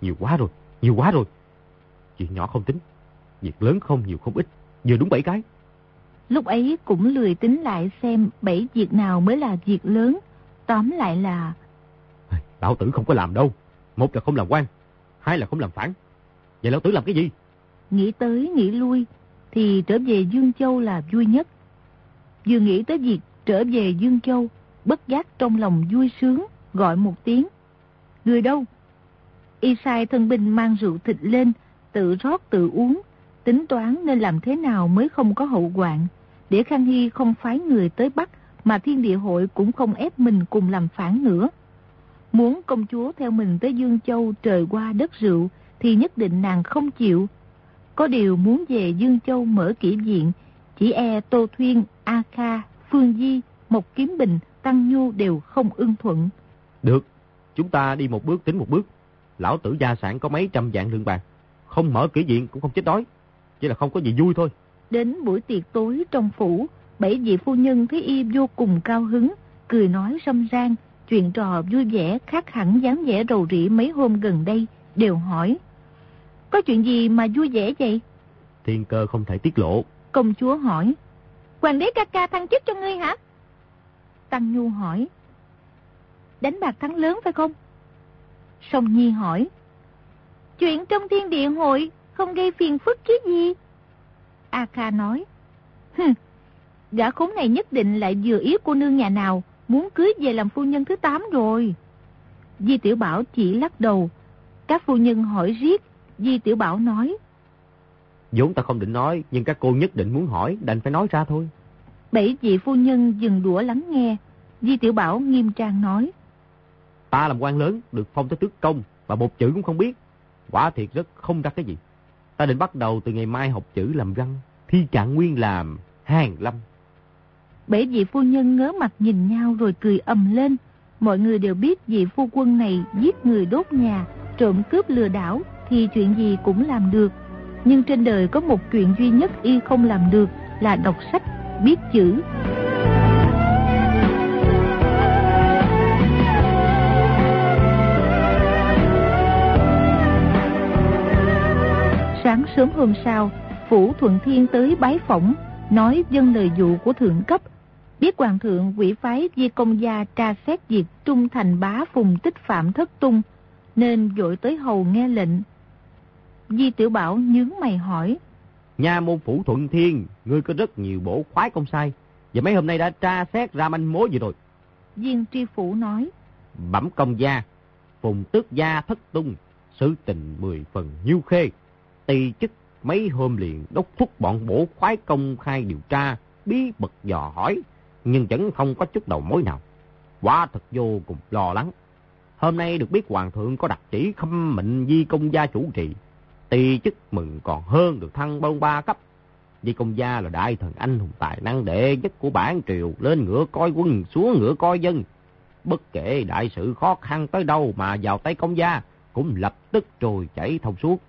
S2: Nhiều quá rồi, nhiều quá rồi. Chuyện nhỏ không tính, việc lớn không nhiều không ít, vừa đúng bảy cái.
S1: Lúc ấy cũng lười tính lại xem bảy việc nào mới là việc lớn. Tóm lại là...
S2: Lão tử không có làm đâu. Một là không làm quan, hai là không làm phản. Vậy lão tử làm cái gì?
S1: Nghĩ tới, nghĩ lui, thì trở về Dương Châu là vui nhất. Vừa nghĩ tới việc trở về Dương Châu, bất giác trong lòng vui sướng, gọi một tiếng. Người đâu? Y sai thân binh mang rượu thịt lên, tự rót tự uống, tính toán nên làm thế nào mới không có hậu hoạn, để Khang Hy không phái người tới Bắc, mà thiên địa hội cũng không ép mình cùng làm phản nữa. Muốn công chúa theo mình tới Dương Châu trời qua đất rượu thì nhất định nàng không chịu. Có điều muốn về Dương Châu mở kỷ diện chỉ e Tô Thuyên, A Kha, Phương Di, Mộc Kiếm Bình, Tăng Nhu đều không ưng thuận.
S2: Được, chúng ta đi một bước tính một bước. Lão tử gia sản có mấy trăm vạn lượng bạc. Không mở kỷ diện cũng không chết đói. Chỉ là không có gì vui thôi.
S1: Đến buổi tiệc tối trong phủ, bảy vị phu nhân thấy y vô cùng cao hứng, cười nói râm ran, chuyện trò vui vẻ khác hẳn dáng vẻ rầu rĩ mấy hôm gần đây, đều hỏi. Có chuyện gì mà vui vẻ vậy?
S2: Thiên cơ không thể tiết lộ.
S1: Công chúa hỏi. Hoàng đế ca ca thăng chức cho ngươi hả? Tăng Nhu hỏi. Đánh bạc thắng lớn phải không? Song Nhi hỏi. Chuyện trong thiên địa hội không gây phiền phức chứ gì? A Kha nói. Hừ, gã khốn này nhất định lại vừa ý cô nương nhà nào, muốn cưới về làm phu nhân thứ 8 rồi. Di Tiểu Bảo chỉ lắc đầu. Các phu nhân hỏi riết, Di Tiểu Bảo nói.
S2: vốn ta không định nói, nhưng các cô nhất định muốn hỏi, đành phải nói ra thôi.
S1: Bảy vị phu nhân dừng đũa lắng nghe. Di Tiểu Bảo nghiêm trang nói.
S2: Ta làm quan lớn, được phong tới tước công, và một chữ cũng không biết. Quả thiệt rất không ra cái gì. Ta định bắt đầu từ ngày mai học chữ làm văn, thi trạng nguyên làm hàng lâm.
S1: Bảy vị phu nhân ngớ mặt nhìn nhau rồi cười ầm lên. Mọi người đều biết vị phu quân này giết người đốt nhà, trộm cướp lừa đảo thì chuyện gì cũng làm được. Nhưng trên đời có một chuyện duy nhất y không làm được là đọc sách, biết chữ. Sớm hôm sau, Phủ Thuận Thiên tới bái phỏng, nói dân lời dụ của thượng cấp. Biết hoàng thượng quỷ phái di công gia tra xét việc trung thành bá phùng tích phạm thất tung, nên dội tới hầu nghe lệnh. Di Tiểu Bảo nhướng mày hỏi.
S2: Nhà môn phủ Thuận Thiên, ngươi có rất nhiều bổ khoái công sai. Và mấy hôm nay đã tra xét ra manh mối gì rồi.
S1: Viên tri phủ nói.
S2: Bẩm công gia, phùng tước gia thất tung, sự tình mười phần nhiêu khê. Tây chức mấy hôm liền đốc thúc bọn bổ khoái công khai điều tra, bí bật dò hỏi, nhưng vẫn không có chút đầu mối nào. Quá thật vô cùng lo lắng. Hôm nay được biết hoàng thượng có đặc chỉ khâm mệnh di công gia chủ trì. Tỳ chức mừng còn hơn được thăng bông ba cấp. Di công gia là đại thần anh hùng tài năng đệ nhất của bản triều, lên ngựa coi quân, xuống ngựa coi dân. Bất kể đại sự khó khăn tới đâu mà vào tay công gia, cũng lập tức trồi chảy thông suốt.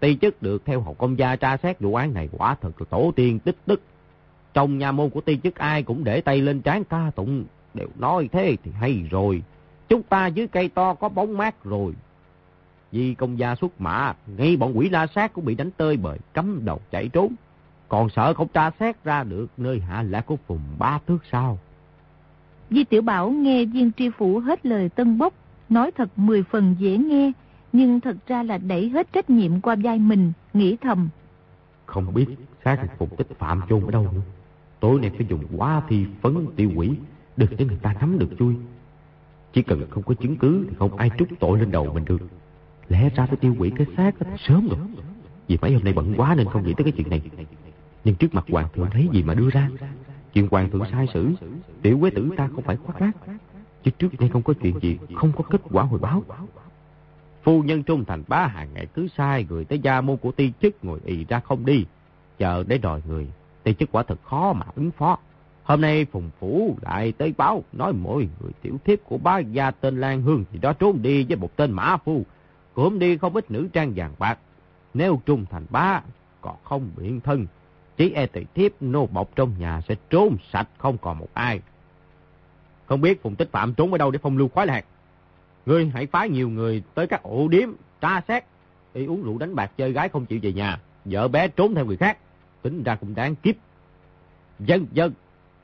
S2: Tây chức được theo hầu công gia tra xét vụ án này quả thật là tổ tiên tích đức. Trong nhà môn của Tây chức ai cũng để tay lên trán ca tụng, đều nói thế thì hay rồi. Chúng ta dưới cây to có bóng mát rồi. Vì công gia xuất mã, ngay bọn quỷ la sát cũng bị đánh tơi bời cấm đầu chạy trốn. Còn sợ không tra xét ra được nơi hạ lạc của phùng ba thước sao.
S1: Di Tiểu Bảo nghe viên tri phủ hết lời tân bốc, nói thật mười phần dễ nghe, nhưng thật ra là đẩy hết trách nhiệm qua vai mình, nghĩ thầm.
S2: Không biết xác phục tích phạm chôn ở đâu nữa. Tối nay phải dùng quá thi phấn tiêu quỷ, đừng để người ta nắm được chui. Chỉ cần không có chứng cứ thì không ai trút tội lên đầu mình được. Lẽ ra phải tiêu quỷ cái xác sớm rồi. Vì mấy hôm nay bận quá nên không nghĩ tới cái chuyện này. Nhưng trước mặt hoàng thượng thấy gì mà đưa ra. Chuyện hoàng thượng sai xử, tiểu quế tử ta không phải khoác lác. Chứ trước nay không có chuyện gì, không có kết quả hồi báo. Phu nhân trung thành bá hàng ngày cứ sai người tới gia môn của ti chức ngồi ì ra không đi. Chờ để đòi người, ti chức quả thật khó mà ứng phó. Hôm nay Phùng Phủ lại tới báo, nói mỗi người tiểu thiếp của bá gia tên Lan Hương thì đó trốn đi với một tên mã phu. Cướm đi không ít nữ trang vàng bạc. Nếu trung thành bá, còn không biện thân, chỉ e tỷ thiếp nô bọc trong nhà sẽ trốn sạch không còn một ai. Không biết Phùng Tích Phạm trốn ở đâu để phong lưu khoái lạc. Ngươi hãy phái nhiều người tới các ổ điếm, tra xét. Y uống rượu đánh bạc chơi gái không chịu về nhà. Vợ bé trốn theo người khác. Tính ra cũng đáng kiếp. Dân dân.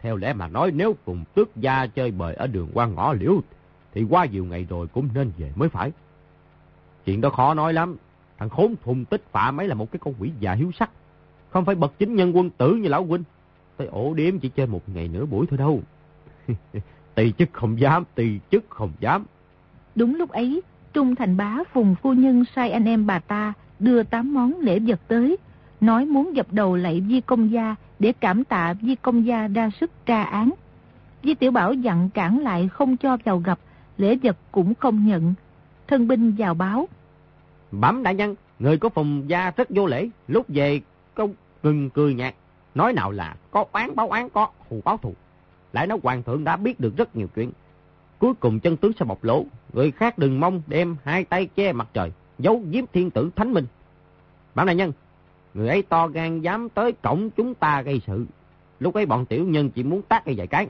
S2: Theo lẽ mà nói nếu cùng tước gia chơi bời ở đường qua ngõ liễu thì qua nhiều ngày rồi cũng nên về mới phải. Chuyện đó khó nói lắm. Thằng khốn thùng tích phạ mấy là một cái con quỷ già hiếu sắc. Không phải bậc chính nhân quân tử như lão huynh. Tới ổ điếm chỉ chơi một ngày nửa buổi thôi đâu. tỳ chức không dám, tỳ chức không dám.
S1: Đúng lúc ấy, Trung Thành Bá Phùng Phu Nhân sai anh em bà ta đưa tám món lễ vật tới, nói muốn dập đầu lạy Di Công Gia để cảm tạ Di Công Gia đa sức tra án. Di Tiểu Bảo dặn cản lại không cho vào gặp, lễ vật cũng không nhận. Thân binh vào báo.
S2: Bẩm đại nhân, người của phùng gia rất vô lễ, lúc về công ngừng cười nhạt. Nói nào là có oán báo oán có thù báo thù. Lại nói hoàng thượng đã biết được rất nhiều chuyện. Cuối cùng chân tướng sẽ bộc lộ, người khác đừng mong đem hai tay che mặt trời, giấu giếm thiên tử thánh minh. Bảo đại nhân, người ấy to gan dám tới cổng chúng ta gây sự. Lúc ấy bọn tiểu nhân chỉ muốn tác cái vài cái.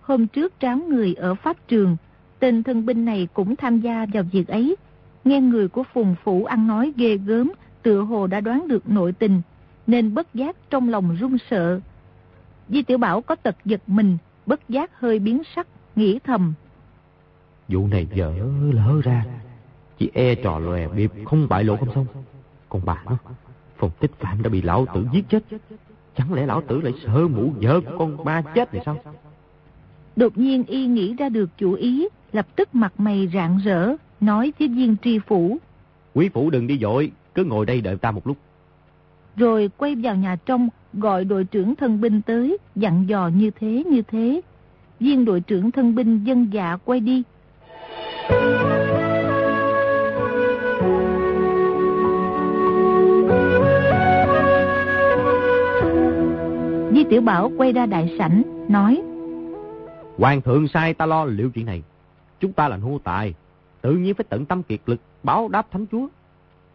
S1: Hôm trước tráo người ở Pháp Trường, tên thân binh này cũng tham gia vào việc ấy. Nghe người của phùng phủ ăn nói ghê gớm, tựa hồ đã đoán được nội tình, nên bất giác trong lòng run sợ. Di Tiểu Bảo có tật giật mình, bất giác hơi biến sắc, nghĩ thầm.
S2: Vụ này dở lỡ ra, chỉ e trò lòe biệp không bại lộ không xong. Còn bà nó, Phùng Tích Phạm đã bị lão tử giết chết. Chẳng lẽ lão tử lại sợ mũ vợ của con ba chết này sao?
S1: Đột nhiên y nghĩ ra được chủ ý, lập tức mặt mày rạng rỡ, nói với viên tri phủ.
S2: Quý phủ đừng đi dội, cứ ngồi đây đợi ta một lúc.
S1: Rồi quay vào nhà trong, gọi đội trưởng thân binh tới, dặn dò như thế như thế. Viên đội trưởng thân binh dân dạ quay đi. Di Tiểu Bảo quay ra đại sảnh, nói
S2: Hoàng thượng sai ta lo liệu chuyện này. Chúng ta là nô tài, tự nhiên phải tận tâm kiệt lực báo đáp thánh chúa.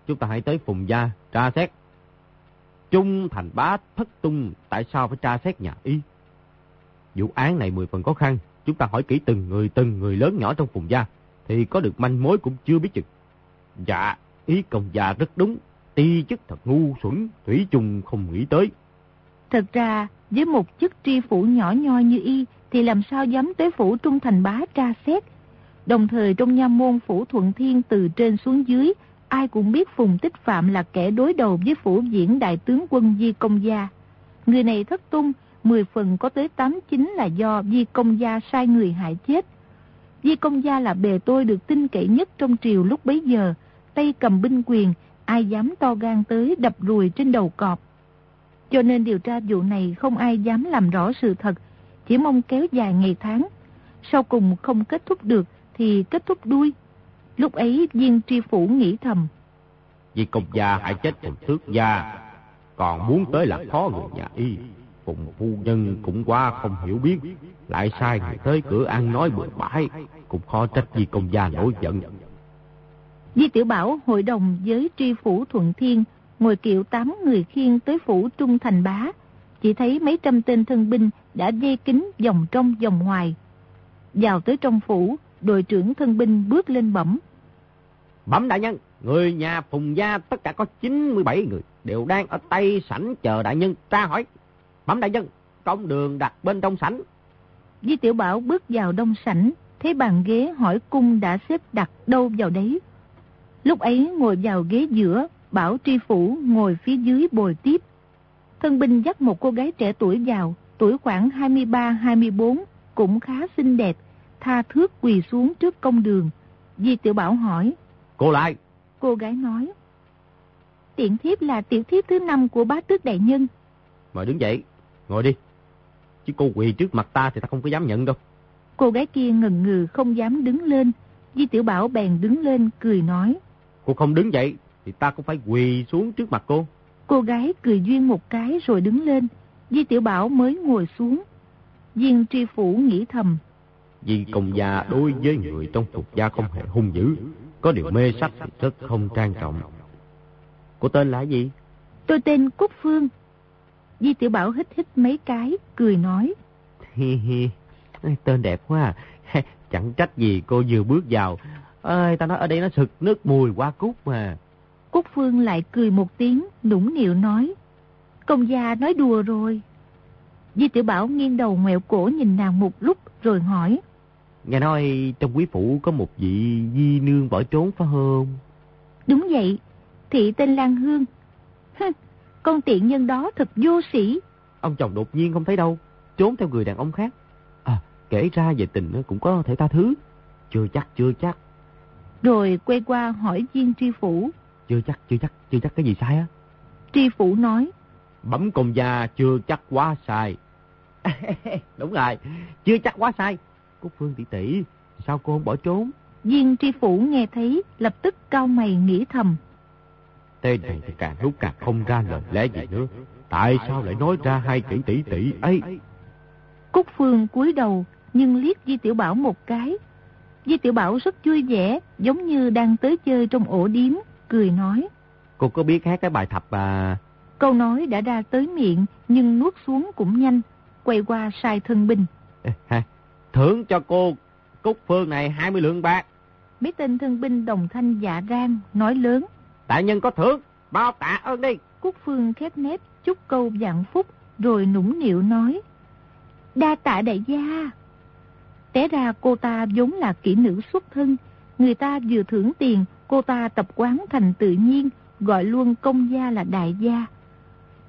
S2: Chúng ta hãy tới phùng gia, tra xét. Trung thành bá thất tung, tại sao phải tra xét nhà y? Vụ án này mười phần khó khăn, chúng ta hỏi kỹ từng người từng người lớn nhỏ trong phùng gia, thì có được manh mối cũng chưa biết chừng. Dạ, ý công gia rất đúng, ti chức thật ngu xuẩn, thủy chung không nghĩ tới.
S1: Thật ra, với một chức tri phủ nhỏ nhoi như y, thì làm sao dám tới phủ trung thành bá tra xét. Đồng thời trong nha môn phủ thuận thiên từ trên xuống dưới, ai cũng biết Phùng Tích Phạm là kẻ đối đầu với phủ diễn đại tướng quân Di Công Gia. Người này thất tung, 10 phần có tới 89 là do Di Công Gia sai người hại chết. Di Công Gia là bề tôi được tin cậy nhất trong triều lúc bấy giờ, tay cầm binh quyền, ai dám to gan tới đập rùi trên đầu cọp. Cho nên điều tra vụ này không ai dám làm rõ sự thật, chỉ mong kéo dài ngày tháng. Sau cùng không kết thúc được thì kết thúc đuôi. Lúc ấy viên tri phủ nghĩ thầm.
S2: Vì công gia hại chết phùng thước gia, còn muốn tới là khó người nhà y. Phùng phu nhân cũng qua không hiểu biết, lại sai người tới cửa ăn nói bừa bãi, cũng khó trách vì công gia nổi giận.
S1: Di Tiểu Bảo hội đồng với tri phủ Thuận Thiên, ngồi kiệu tám người khiên tới phủ Trung Thành Bá, chỉ thấy mấy trăm tên thân binh đã dây kính vòng trong vòng ngoài. Vào tới trong phủ, đội trưởng thân binh bước lên bẩm.
S2: Bẩm đại nhân, người nhà Phùng Gia tất cả có 97 người, đều đang ở tay sảnh chờ đại nhân tra hỏi. Bẩm đại nhân, công đường đặt bên trong sảnh.
S1: Di Tiểu Bảo bước vào đông sảnh, thấy bàn ghế hỏi cung đã xếp đặt đâu vào đấy. Lúc ấy ngồi vào ghế giữa, Bảo Tri Phủ ngồi phía dưới bồi tiếp. Thân binh dắt một cô gái trẻ tuổi vào, tuổi khoảng 23-24, cũng khá xinh đẹp, tha thước quỳ xuống trước công đường. Di Tiểu Bảo hỏi.
S2: Cô lại.
S1: Cô gái nói. Tiện thiếp là tiểu thiếp thứ năm của bá tước đại nhân.
S2: Mời đứng dậy, ngồi đi. Chứ cô quỳ trước mặt ta thì ta không có dám nhận đâu.
S1: Cô gái kia ngần ngừ không dám đứng lên. Di Tiểu Bảo bèn đứng lên cười nói.
S2: Cô không đứng dậy thì ta cũng phải quỳ xuống trước mặt cô.
S1: Cô gái cười duyên một cái rồi đứng lên. Di Tiểu Bảo mới ngồi xuống. Viên tri phủ nghĩ thầm.
S2: Vì công gia đối với người trong phục gia không hề hung dữ. Có điều mê sắc thì rất không trang trọng. Cô tên là gì?
S1: Tôi tên Cúc Phương. Di Tiểu Bảo hít hít mấy cái, cười nói.
S2: Hi hi, tên đẹp quá à. Chẳng trách gì cô vừa bước vào. Ơi, ta nói ở đây nó sực nước mùi hoa cúc mà.
S1: Cúc Phương lại cười một tiếng, nũng nịu nói. Công gia nói đùa rồi. Di Tiểu Bảo nghiêng đầu ngoẹo cổ nhìn nàng một lúc rồi hỏi.
S2: Nghe nói trong quý phủ có một vị di nương bỏ trốn phải không?
S1: Đúng vậy, thị tên Lan Hương. Con tiện nhân đó thật vô sĩ.
S2: Ông chồng đột nhiên không thấy đâu, trốn theo người đàn ông khác. À, kể ra về tình cũng có thể tha thứ. Chưa chắc, chưa chắc.
S1: Rồi quay qua hỏi viên tri phủ.
S2: Chưa chắc, chưa chắc, chưa chắc cái gì sai á.
S1: Tri phủ nói.
S2: Bẩm công gia chưa chắc quá sai. Đúng rồi, chưa chắc quá sai. Cúc Phương tỷ tỷ, sao cô không bỏ trốn?
S1: Viên tri phủ nghe thấy, lập tức cao mày nghĩ thầm.
S2: Tên này thì càng lúc càng không ra lời lẽ gì nữa. Tại sao lại nói ra hai chữ tỷ tỷ ấy?
S1: Cúc Phương cúi đầu, nhưng liếc Di Tiểu Bảo một cái. Di Tiểu Bảo rất vui vẻ, giống như đang tới chơi trong ổ điếm, cười nói.
S2: Cô có biết hát cái bài thập à...
S1: Câu nói đã ra tới miệng, nhưng nuốt xuống cũng nhanh, quay qua sai thân binh.
S2: Thưởng cho cô Cúc Phương này 20 lượng bạc.
S1: Mấy tên thân binh đồng thanh dạ rang, nói lớn.
S2: Đại nhân có thưởng, bao tạ ơn đi.
S1: Cúc Phương khép nép, chúc câu dạng phúc, rồi nũng nịu nói. Đa tạ đại gia. Té ra cô ta vốn là kỹ nữ xuất thân. Người ta vừa thưởng tiền, cô ta tập quán thành tự nhiên, gọi luôn công gia là đại gia.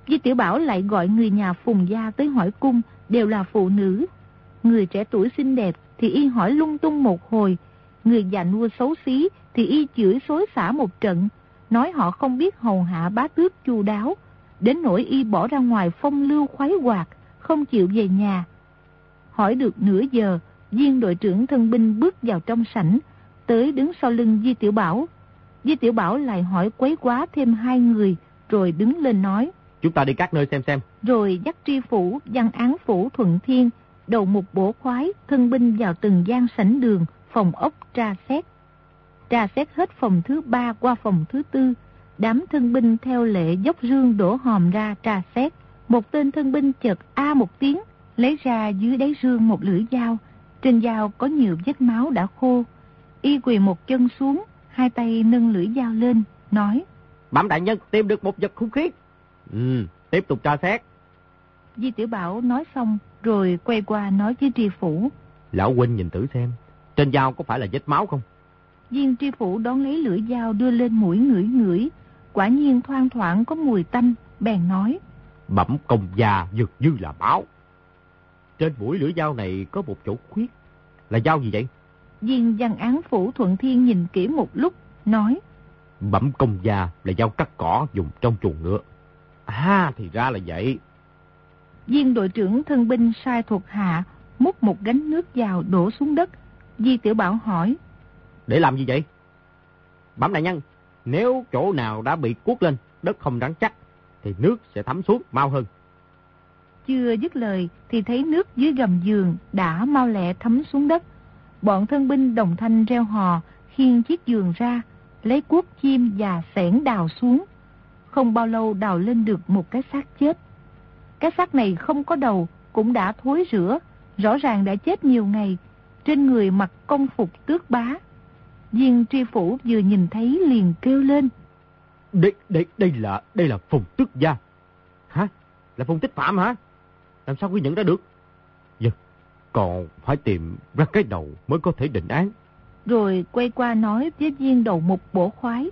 S1: Di Tiểu Bảo lại gọi người nhà Phùng Gia tới hỏi cung, đều là phụ nữ. Người trẻ tuổi xinh đẹp thì y hỏi lung tung một hồi, người già nua xấu xí thì y chửi xối xả một trận, nói họ không biết hầu hạ bá tước chu đáo, đến nỗi y bỏ ra ngoài phong lưu khoái hoạt, không chịu về nhà. Hỏi được nửa giờ, viên đội trưởng thân binh bước vào trong sảnh, tới đứng sau lưng Di Tiểu Bảo. Di Tiểu Bảo lại hỏi quấy quá thêm hai người, rồi đứng lên nói.
S2: Chúng ta đi các nơi xem xem.
S1: Rồi dắt tri phủ, văn án phủ Thuận Thiên, đầu mục bổ khoái, thân binh vào từng gian sảnh đường, phòng ốc tra xét. Tra xét hết phòng thứ ba qua phòng thứ tư, đám thân binh theo lệ dốc rương đổ hòm ra tra xét. Một tên thân binh chợt a một tiếng, lấy ra dưới đáy rương một lưỡi dao. Trên dao có nhiều vết máu đã khô. Y quỳ một chân xuống, hai tay nâng lưỡi dao lên, nói.
S2: Bẩm đại nhân tìm được một vật khủng khiếp. Ừ, tiếp tục tra xét.
S1: Di Tiểu Bảo nói xong, rồi quay qua nói với tri phủ.
S2: Lão huynh nhìn thử xem, trên dao có phải là vết máu không?
S1: Viên tri phủ đón lấy lưỡi dao đưa lên mũi ngửi ngửi. Quả nhiên thoang thoảng có mùi tanh, bèn nói.
S2: Bẩm công già dược như là máu. Trên mũi lưỡi dao này có một chỗ khuyết. Là dao gì vậy?
S1: Viên văn án phủ Thuận Thiên nhìn kỹ một lúc, nói.
S2: Bẩm công già là dao cắt cỏ dùng trong chuồng ngựa. À, thì ra là vậy.
S1: Viên đội trưởng thân binh sai thuộc hạ, múc một gánh nước vào đổ xuống đất. Di Tiểu Bảo hỏi.
S2: Để làm gì vậy? Bẩm đại nhân, nếu chỗ nào đã bị cuốc lên, đất không rắn chắc, thì nước sẽ thấm xuống mau hơn.
S1: Chưa dứt lời thì thấy nước dưới gầm giường đã mau lẹ thấm xuống đất. Bọn thân binh đồng thanh reo hò, khiêng chiếc giường ra, lấy cuốc chim và sẻn đào xuống. Không bao lâu đào lên được một cái xác chết. Cái xác này không có đầu, cũng đã thối rữa, rõ ràng đã chết nhiều ngày. Trên người mặc công phục tước bá. Viên tri phủ vừa nhìn thấy liền kêu lên.
S2: Đây, đây, đây là, đây là phùng tước gia. Hả? Là phùng tích phạm hả? Làm sao quy nhận ra được? Dạ, còn phải tìm ra cái đầu mới có thể định án.
S1: Rồi quay qua nói với viên đầu mục bổ khoái.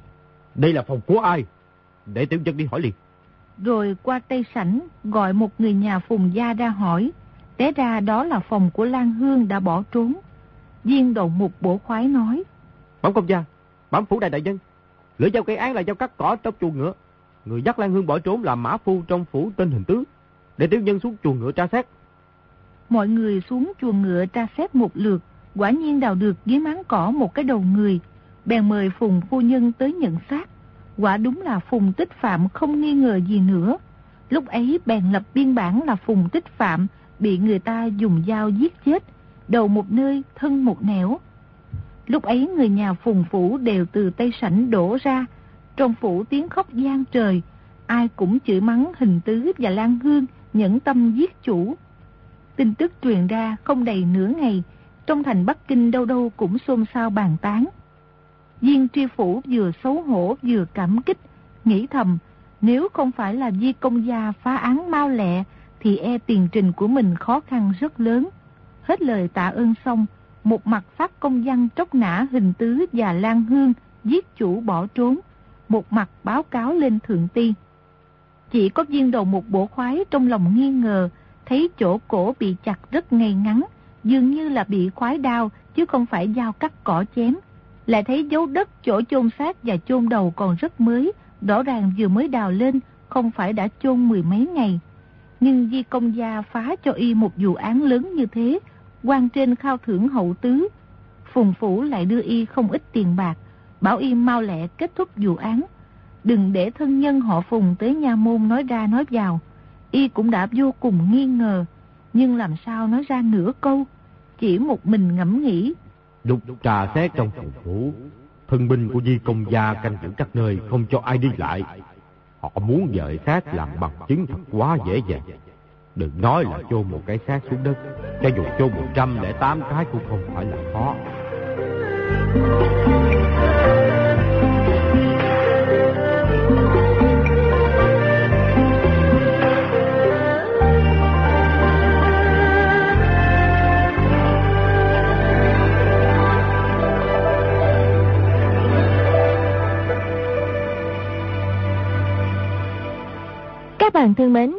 S2: Đây là phòng của ai? Để tiểu dân đi hỏi liền.
S1: Rồi qua tây sảnh gọi một người nhà phùng gia ra hỏi. Té ra đó là phòng của Lan Hương đã bỏ trốn. Viên đầu mục bổ khoái nói.
S2: Bẩm công gia, bẩm phủ đại đại nhân, Lưỡi dao gây án là dao cắt cỏ trong chuồng ngựa. Người dắt Lan Hương bỏ trốn là mã phu trong phủ tên hình tứ. Để tiểu nhân xuống chuồng ngựa tra xét.
S1: Mọi người xuống chuồng ngựa tra xét một lượt. Quả nhiên đào được dưới máng cỏ một cái đầu người. Bèn mời Phùng phu nhân tới nhận xác. Quả đúng là Phùng Tích Phạm không nghi ngờ gì nữa. Lúc ấy bèn lập biên bản là Phùng Tích Phạm bị người ta dùng dao giết chết, đầu một nơi, thân một nẻo. Lúc ấy người nhà Phùng Phủ đều từ Tây Sảnh đổ ra, trong phủ tiếng khóc gian trời, ai cũng chửi mắng hình tứ và Lan Hương nhẫn tâm giết chủ. Tin tức truyền ra không đầy nửa ngày, trong thành Bắc Kinh đâu đâu cũng xôn xao bàn tán. Viên tri phủ vừa xấu hổ vừa cảm kích, nghĩ thầm, nếu không phải là di công gia phá án mau lẹ, thì e tiền trình của mình khó khăn rất lớn. Hết lời tạ ơn xong, một mặt phát công văn tróc nã hình tứ và lan hương, giết chủ bỏ trốn, một mặt báo cáo lên thượng tiên. Chỉ có viên đầu một bổ khoái trong lòng nghi ngờ, thấy chỗ cổ bị chặt rất ngay ngắn, dường như là bị khoái đao, chứ không phải dao cắt cỏ chém. Lại thấy dấu đất chỗ chôn xác và chôn đầu còn rất mới, rõ ràng vừa mới đào lên, không phải đã chôn mười mấy ngày. Nhưng Di Công Gia phá cho y một vụ án lớn như thế, quan trên khao thưởng hậu tứ.
S3: Phùng Phủ lại đưa y không ít tiền bạc, bảo y mau lẹ kết thúc vụ án. Đừng để thân nhân họ Phùng tới nha môn nói ra nói vào. Y cũng đã vô cùng nghi ngờ, nhưng làm sao nói ra nửa câu, chỉ một mình ngẫm nghĩ.
S2: Đục trà xét trong Phùng Phủ, thân binh của Di Công Gia canh giữ các nơi không cho ai đi lại. Họ muốn vợ xác làm bằng chứng thật quá dễ dàng. Đừng nói là chôn một cái xác xuống đất, cho dù chôn 108 cái cũng không phải là khó.
S3: Các bạn thân mến,